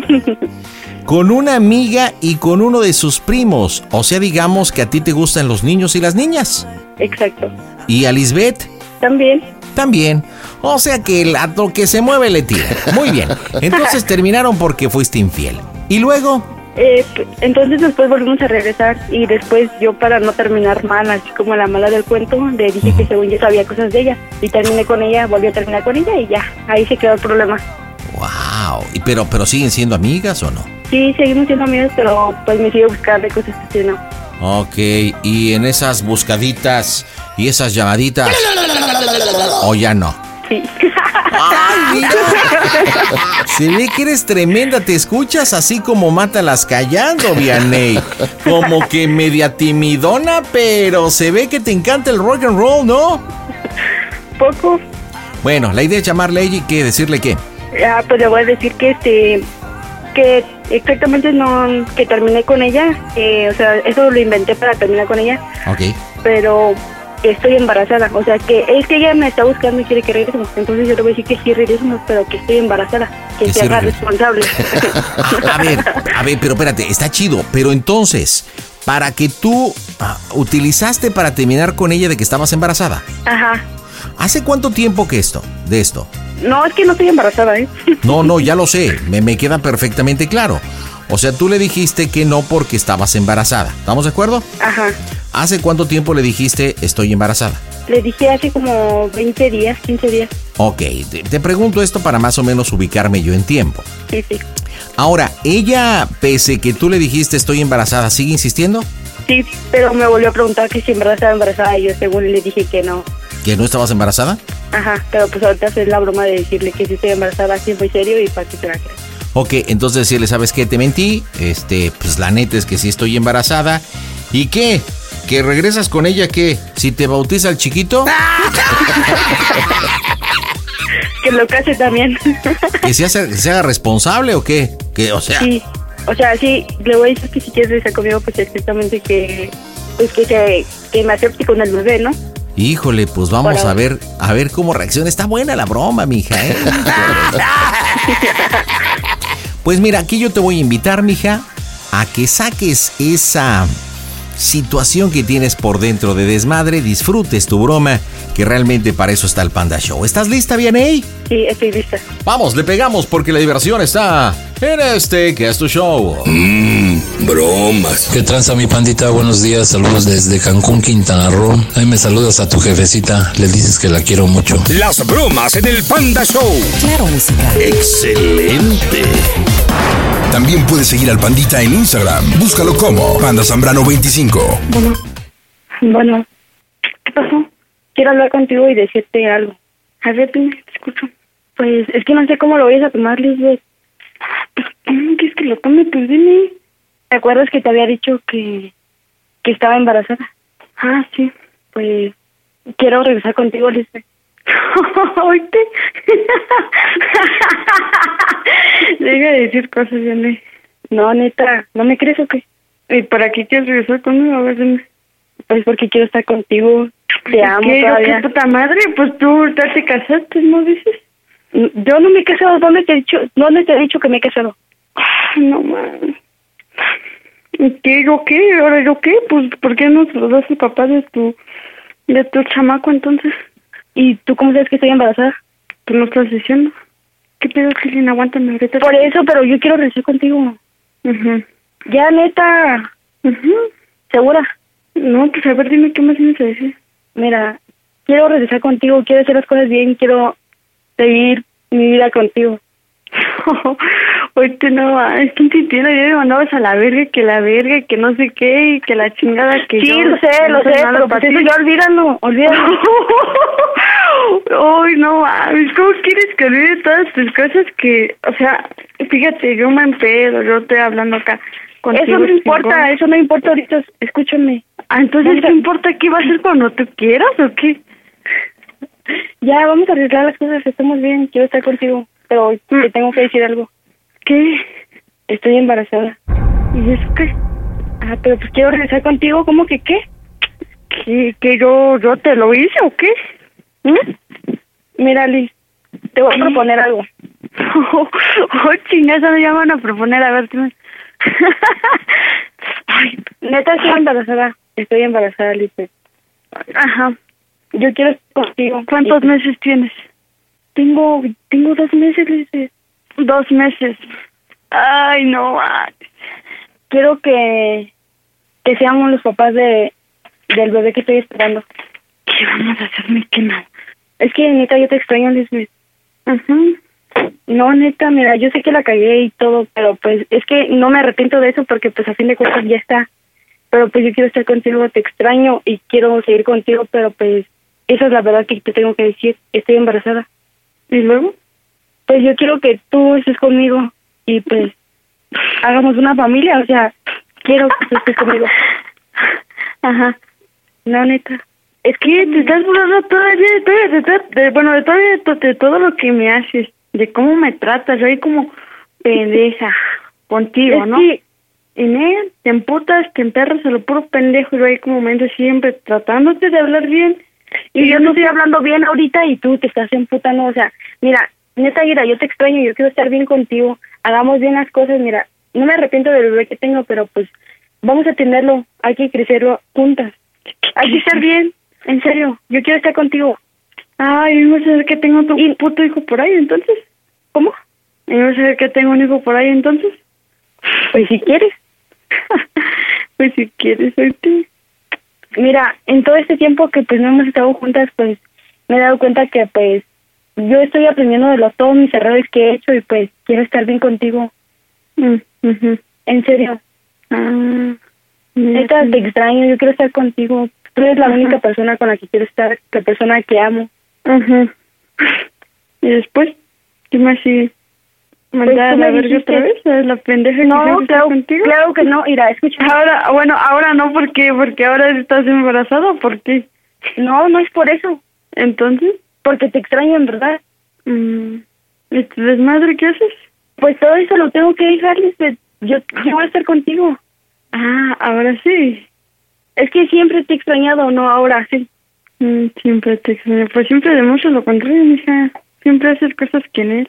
Con una amiga y con uno de sus primos. O sea, digamos que a ti te gustan los niños y las niñas. Exacto. ¿Y a Lisbeth? También. También. O sea que el a lo que se mueve le tira. Muy bien. Entonces terminaron porque fuiste infiel. ¿Y luego? Eh, entonces después volvimos a regresar y después yo para no terminar mal, así como la mala del cuento, le dije que según yo sabía cosas de ella y terminé con ella, volví a terminar con ella y ya, ahí se quedó el problema. Wow. ¿Y pero, pero siguen siendo amigas o no? Sí, seguimos siendo amigos, pero pues me sigue buscando cosas que no. Ok. Y en esas buscaditas y esas llamaditas. O ya no. Sí. ¡Ay, mira! Se ve que eres tremenda, te escuchas así como mátalas callando, Vianey. Como que media timidona, pero se ve que te encanta el rock and roll, ¿no? Poco. Bueno, la idea es llamarle a ella y que decirle qué. Ah, pues le voy a decir que este que exactamente no que terminé con ella, eh, o sea, eso lo inventé para terminar con ella, Ok. pero estoy embarazada, o sea, que es que ella me está buscando y quiere que regresemos, entonces yo le voy a decir que sí regresemos, pero que estoy embarazada, que, Que se haga responsable. A ver, a ver, pero espérate, está chido. Pero entonces, para que tú ah, utilizaste para terminar con ella de que estabas embarazada. Ajá. ¿Hace cuánto tiempo que esto? De esto. No, es que no estoy embarazada, ¿eh? No, no, ya lo sé, me, me queda perfectamente claro. O sea, tú le dijiste que no porque estabas embarazada. ¿Estamos de acuerdo? Ajá. ¿Hace cuánto tiempo le dijiste estoy embarazada? Le dije hace como 20 días, 15 días. Ok, te, te pregunto esto para más o menos ubicarme yo en tiempo. Sí, sí. Ahora, ella, pese que tú le dijiste estoy embarazada, ¿sigue insistiendo? Sí, pero me volvió a preguntar que si en verdad estaba embarazada y yo según le dije que no. ¿Que no estabas embarazada? Ajá, pero pues ahorita hacer la broma de decirle que sí estoy embarazada así muy serio y para que se la crea. Ok, entonces decirle, ¿sabes qué? Te mentí. Este, pues la neta es que sí estoy embarazada. ¿Y qué? ¿Que regresas con ella qué? ¿Si te bautiza el chiquito? Que lo case también. ¿Que se, hace- que se haga responsable o qué? Que, o sea, Sí, o sea, sí, le voy a decir que si quieres regresar conmigo, pues exactamente que, pues que, que me acepte con el bebé, ¿no? Híjole, pues vamos Para- a ver, a ver cómo reacciona. Está buena la broma, mija, ¿eh? Pues mira, aquí yo te voy a invitar, mija, a que saques esa situación que tienes por dentro de desmadre, disfrutes tu broma, que realmente para eso está el Panda Show. ¿Estás lista, Vianey? Sí, estoy lista. Vamos, le pegamos porque la diversión está en este que es tu show. Mmm, bromas. ¿Qué tranza mi pandita? Buenos días, saludos desde Cancún, Quintana Roo. Ahí me saludas a tu jefecita, le dices que la quiero mucho. Las bromas en el Panda Show. Claro, música. Excelente. También puedes seguir al Pandita en Instagram. Búscalo como Panda Zambrano 25. Bueno, bueno, ¿qué pasó? quiero hablar contigo y decirte algo. A ver, dime, te escucho. Pues es que no sé cómo lo vayas a tomar, Lisbeth. Pues, ¿cómo quieres que lo tome? Pues dime. ¿Te acuerdas que te había dicho que, que estaba embarazada? Ah, sí. Pues quiero regresar contigo, Lisbeth. Oíste. Deja de decir cosas, Yane. No, neta, ¿no me crees o qué? ¿Y para qué quieres regresar conmigo? A ver, dime. Pues porque quiero estar contigo. Te amo ¿Qué? todavía. ¿Qué puta madre? Pues tú ya te casaste, ¿no dices? Yo no me he casado. ¿Dónde te he dicho, dónde te he dicho que me he casado? No, man. ¿Y ¿Qué? ¿Yo qué? ¿Ahora yo qué? Pues, ¿por qué no se lo das al papá de tu, de tu chamaco entonces? ¿Y tú cómo sabes que estoy embarazada? Tú no estás diciendo. ¿Qué pedo, Kilin? Aguántame ahorita. Por eso, pero yo quiero regresar contigo. Ujú. Ya, neta. Ujú. ¿Segura? No, pues a ver, dime qué más tienes a decir. Mira, quiero regresar contigo, quiero hacer las cosas bien, quiero seguir mi vida contigo. Oye, no, es que un tiene ayer me mandabas a la verga, que la verga, que no sé qué, y que la chingada que Sí, yo lo sé, no lo sé, pero pues eso ya olvídalo, olvídalo. Ay, no mames, ¿cómo quieres que olvide todas tus cosas que, o sea, fíjate, yo me empedo, yo estoy hablando acá contigo. Eso no importa, eso no importa ahorita, escúchame. Ah, entonces, ¿qué importa qué va a ser cuando tú quieras o qué? Ya, vamos a arreglar las cosas, estamos bien, quiero estar contigo, pero te tengo que decir algo. ¿Qué? Estoy embarazada. ¿Y eso qué? Ah, pero pues quiero regresar contigo, ¿cómo que qué? ¿Que, que yo, yo te lo hice o qué? ¿Mm? Mira, Liz, te voy a proponer algo. oh, chingada, me llaman a proponer, a ver, dime. Ay, neta, estoy embarazada. Estoy embarazada, Liz. Ajá. Yo quiero estar contigo. ¿Cuántos meses tienes? Tengo, tengo dos meses, Liz. Dos meses. Ay, no. Quiero que, seamos los papás de del bebé que estoy esperando. ¿Qué vamos a hacerme que no? Es que, neta, yo te extraño, Lisbeth. Ajá. No, neta, mira, yo sé que la cagué y todo, pero pues es que no me arrepiento de eso porque pues a fin de cuentas ya está. Pero pues yo quiero estar contigo, te extraño y quiero seguir contigo, pero pues esa es la verdad que te tengo que decir. Estoy embarazada. ¿Y luego? Pues yo quiero que tú estés conmigo y pues hagamos una familia, o sea, quiero que tú estés conmigo. Ajá. No, neta. Es que te estás burlando todavía, de, to- de- bueno, de, todavía, de, to- de todo lo que me haces, de cómo me tratas, yo ahí como pendeja contigo, Es ¿no? que- Y me, te emputas, te emperras a lo puro pendejo, yo ahí como me ando siempre tratándote de hablar bien. Y yo no estoy hablando bien ahorita y tú te estás emputando, o sea, mira, neta, Ira, yo te extraño, yo quiero estar bien contigo, hagamos bien las cosas, mira, no me arrepiento del bebé que tengo, pero pues vamos a tenerlo, hay que crecerlo juntas, hay que estar bien, en serio, yo quiero estar contigo. Ay, ¿y vas a ver que tengo tu puto hijo por ahí entonces? ¿Cómo? ¿Y a ver que tengo un hijo por ahí entonces? Pues si quieres. pues si quieres, oíste. Mira, en todo este tiempo que pues no hemos estado juntas, pues me he dado cuenta que pues yo estoy aprendiendo de los todos mis errores que he hecho y pues quiero estar bien contigo. Mm. En serio. Ah, Neta, te extraño, yo quiero estar contigo. Tú eres la única persona con la que quiero estar, la persona que amo. Ajá. ¿Y después? ¿Qué más sigue? ¿Mandar Pues a la verga otra vez? ¿A la pendeja que No, está claro, contigo? claro que no. Mira, escucha. Ahora, bueno, ahora no, ¿por qué? Porque ahora estás embarazada, ¿por qué? No, no es por eso. ¿Entonces? Porque te extraño, en verdad. Mm, ¿Y tu desmadre qué haces? Pues todo eso lo tengo que dejarles. de- Yo, yo voy a estar contigo. Ah, ahora sí. Es que siempre te he extrañado, no ahora sí. Mm, siempre te extraño. Pues siempre demuestro lo contrario, mija. Siempre haces cosas que no.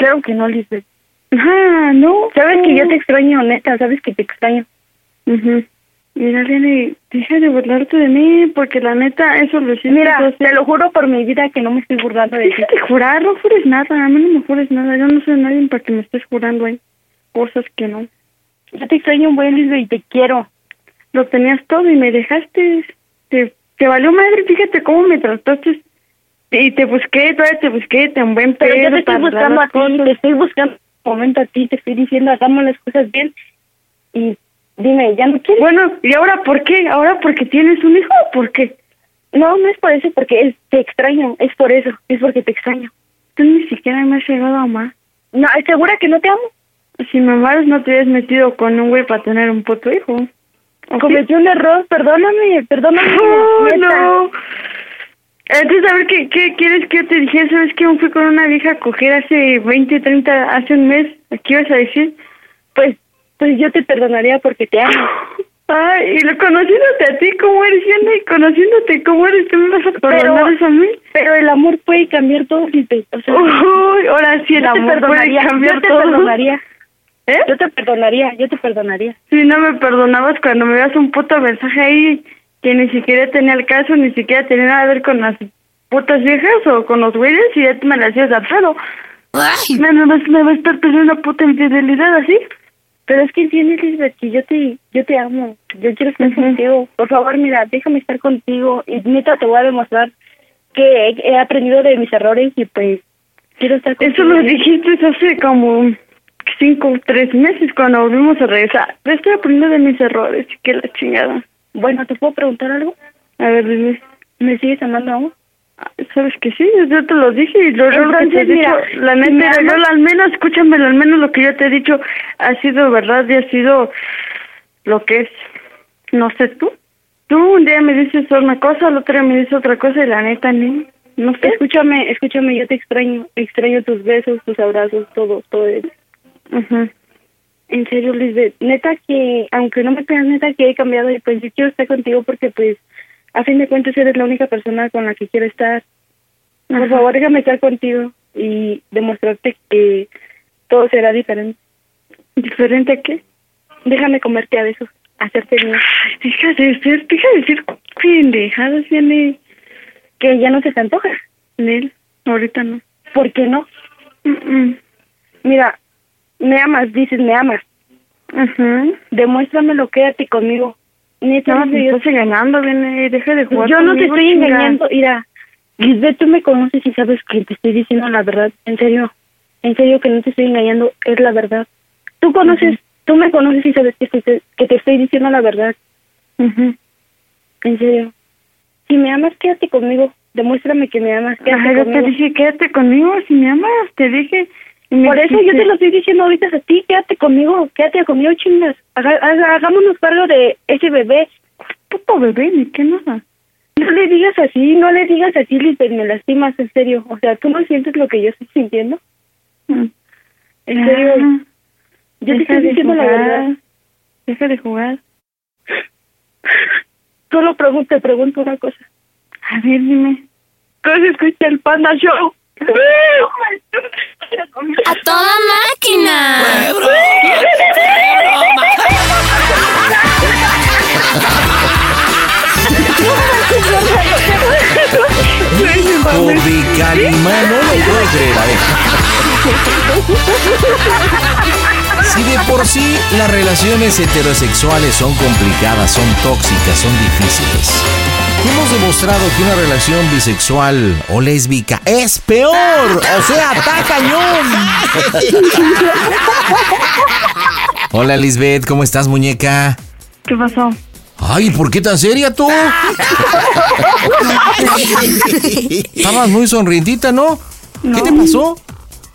Claro que no, Lisbeth. Ah, no. Sabes que yo te extraño, neta, sabes que te extraño. Ujú. Mira, Lene, deja de burlarte de mí, porque la neta, eso lo. Mira, te lo juro por mi vida que no me estoy burlando de ti. De jurar, no jures nada, a mí no me jures nada. Yo no soy nadie para que me estés jurando ahí cosas que no. Yo te extraño un buen Lisbeth y te quiero. Lo tenías todo y me dejaste. Te, te valió madre, fíjate cómo me trataste. Y te busqué, todavía te busqué, te un buen Pero yo pedo te estoy buscando a ti, te estoy buscando un momento a ti, te estoy diciendo hagamos las cosas bien. Y dime, ¿ya no quieres? Bueno, ¿y ahora por qué? ¿Ahora porque tienes un hijo o por qué? No, no es por eso, porque es, te extraño, es por eso, es porque te extraño. Tú ni siquiera me has llegado a amar. No, ¿es segura que no te amo? Si me amaras no te hubieras metido con un güey para tener un puto hijo. Cometí un error, perdóname, perdóname. Oh, no. Entonces, a ver, ¿qué, ¿qué quieres que yo te dijera? ¿Sabes que fui con una vieja a coger hace 20, 30, hace un mes? ¿Qué ibas a decir? Pues, pues yo te perdonaría porque te amo. Ay, y lo conociéndote a ti, ¿cómo eres? Y conociéndote, ¿cómo eres? ¿Tú me vas a perdonar eso a mí? Pero el amor puede cambiar todo, Lisbeth. O sea, Uy, ahora sí el yo te amor puede cambiar yo te todo. perdonaría. ¿Eh? Yo te perdonaría, yo te perdonaría. Si no me perdonabas cuando me das un puto mensaje ahí que ni siquiera tenía el caso, ni siquiera tenía nada que ver con las putas viejas o con los güeyes y ya me la hacías a pedo. Me, me, me vas a estar pidiendo una puta infidelidad así. Pero es que entiendes, Lisbeth, que yo te, yo te amo. Yo quiero estar contigo. Por favor, mira, déjame estar contigo. Y neta, te voy a demostrar que he, he aprendido de mis errores y pues quiero estar contigo. Eso lo dijiste hace como cinco o tres meses cuando volvimos a regresar. Estoy aprendiendo de mis errores, que la chingada. Bueno, ¿te puedo preguntar algo? A ver, dime. ¿Me sigues amando aún? Sabes que sí, yo te lo dije y lo lo que dicho, mira, la me neta, amas- al menos, escúchame, al menos lo que yo te he dicho ha sido verdad y ha sido lo que es. No sé tú. Tú un día me dices una cosa, el otro día me dices otra cosa y la neta, ni, no sé. Escúchame, escúchame, yo te extraño. Extraño tus besos, tus abrazos, todo, todo eso. Ujú. En serio, Lisbeth, neta que, aunque no me creas, neta que he cambiado y pues yo quiero estar contigo porque pues, a fin de cuentas eres la única persona con la que quiero estar. Por Ajá. favor, déjame estar contigo y demostrarte que todo será diferente. ¿Diferente a qué? Déjame comerte a besos, hacerte mío. Deja de ser, deja de ser pendejadas. Que ya no se te antoja. Nel, ahorita no. ¿Por qué no? Mm, Mira, me amas, dices, me amas. Demuéstramelo, quédate conmigo. Neta, No, me serio. estás engañando, ven, deja de jugar Yo no te estoy engañando, mira. Lisbeth, tú me conoces y sabes que te estoy diciendo la verdad. En serio, en serio que no te estoy engañando, es la verdad. Tú conoces, tú me conoces y sabes que te, que te estoy diciendo la verdad. En serio. Si me amas, quédate conmigo. Demuéstrame que me amas, quédate te dije, quédate conmigo, si me amas, te dije. Por eso yo te lo estoy diciendo ahorita a ti, quédate conmigo, quédate conmigo, chingas. Haga- haga- hagámonos cargo de ese bebé. Puto bebé, ni qué nada. No le digas así, no le digas así, Lisbeth, me lastimas, en serio. O sea, ¿tú no sientes lo que yo estoy sintiendo? En serio. Ah, Yo te estoy diciendo la verdad. Deja de jugar. Solo pregunto, te pregunto una cosa. A ver, dime. ¿Cómo se escucha el Panda Show? ¡A toda máquina! Hijo de Calimán, no lo puedo creer. Si de por sí las relaciones heterosexuales son complicadas, son tóxicas, son difíciles. Hemos demostrado que una relación bisexual o lésbica es peor. O sea, está cañón. Hola Lisbeth, ¿cómo estás, muñeca? ¿Qué pasó? Ay, ¿por qué tan seria tú? Estabas muy sonrientita, ¿no? ¿Qué te pasó?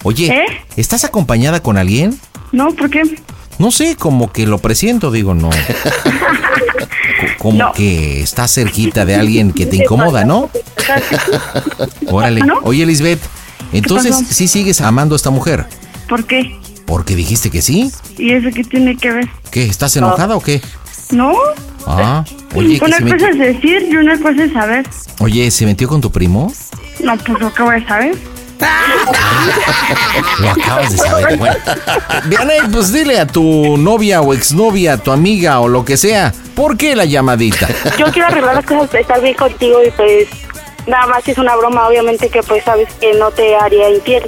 Oye, ¿Eh? ¿estás acompañada con alguien? No, ¿por qué? No sé, como que lo presiento, digo, no. Co- Como No. que estás cerquita de alguien que te incomoda, ¿no? Órale. ¿No? Oye, Lisbeth, entonces sí sigues amando a esta mujer. ¿Por qué? Porque dijiste que sí. ¿Y eso qué tiene que ver? ¿Qué? ¿Estás enojada o qué? ¿No? Ah, oye, una cosa es decir y una cosa es saber. oye, ¿se metió con tu primo? No, pues lo que voy a saber. Lo acabas de saber. Bueno, Vianey, pues dile a tu novia o exnovia, a tu amiga o lo que sea, ¿por qué la llamadita? Yo quiero arreglar las cosas, estar bien contigo y pues nada más es una broma, obviamente que pues sabes que no te haría infiel.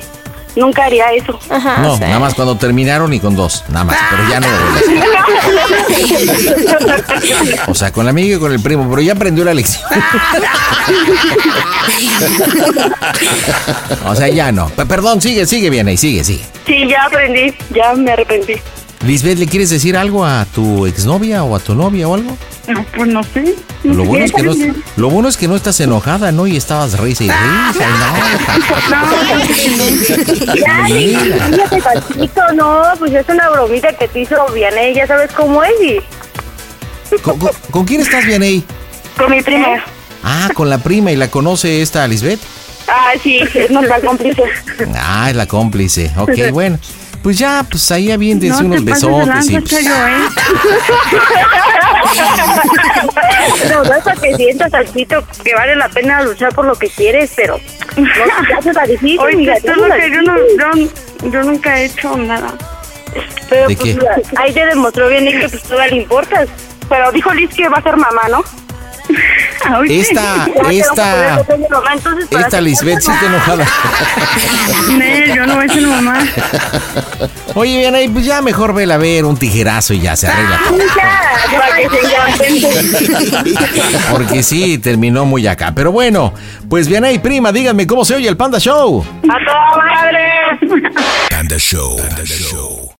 Nunca haría eso. No, nada más cuando terminaron y con dos, nada más, pero ya no lo. O sea, con la amiga y con el primo, pero ya aprendió la lección. O sea, ya no. P- Perdón, sigue, sigue bien ahí, sigue, sigue. Sí, ya aprendí, ya me arrepentí. Lisbeth, ¿le quieres decir algo a tu exnovia o a tu novia o algo? No, pues no sé. No Lo sé bueno, es que no, lo bueno es que no estás enojada, ¿no? Y estabas risa y risa. Fíjate tantito, no, pues es una bromita que te hizo Vianey, ya sabes cómo es y... ¿Con, con- con quién estás bien ahí? Con mi prima. Ah, con la prima. ¿Y la conoce esta Lisbeth? Ah, sí, es nuestra cómplice. Ah, es la cómplice. Ok, bueno. Pues ya, pues ahí aviéntense No unos besotes. y, pues. No, no es para que sientas, Salsito, que vale la pena luchar por lo que quieres, pero no te haces la difícil, Oye, mira, esto es lo que yo, no, yo, yo nunca he hecho nada. Pero ¿De pues qué? mira, ahí te demostró bien que pues todavía le importas. Pero dijo Liz que va a ser mamá, ¿no? Esta, esta, esta Lisbeth sí está enojada. No, yo no voy a ser mamá. Oye, bien ahí, pues ya mejor vela a ver un tijerazo y ya se arregla. enganchen. Porque sí, terminó muy acá. Pero bueno, pues bien ahí, prima, díganme cómo se oye el Panda Show. ¡A toda madre! Panda Show. Panda Show.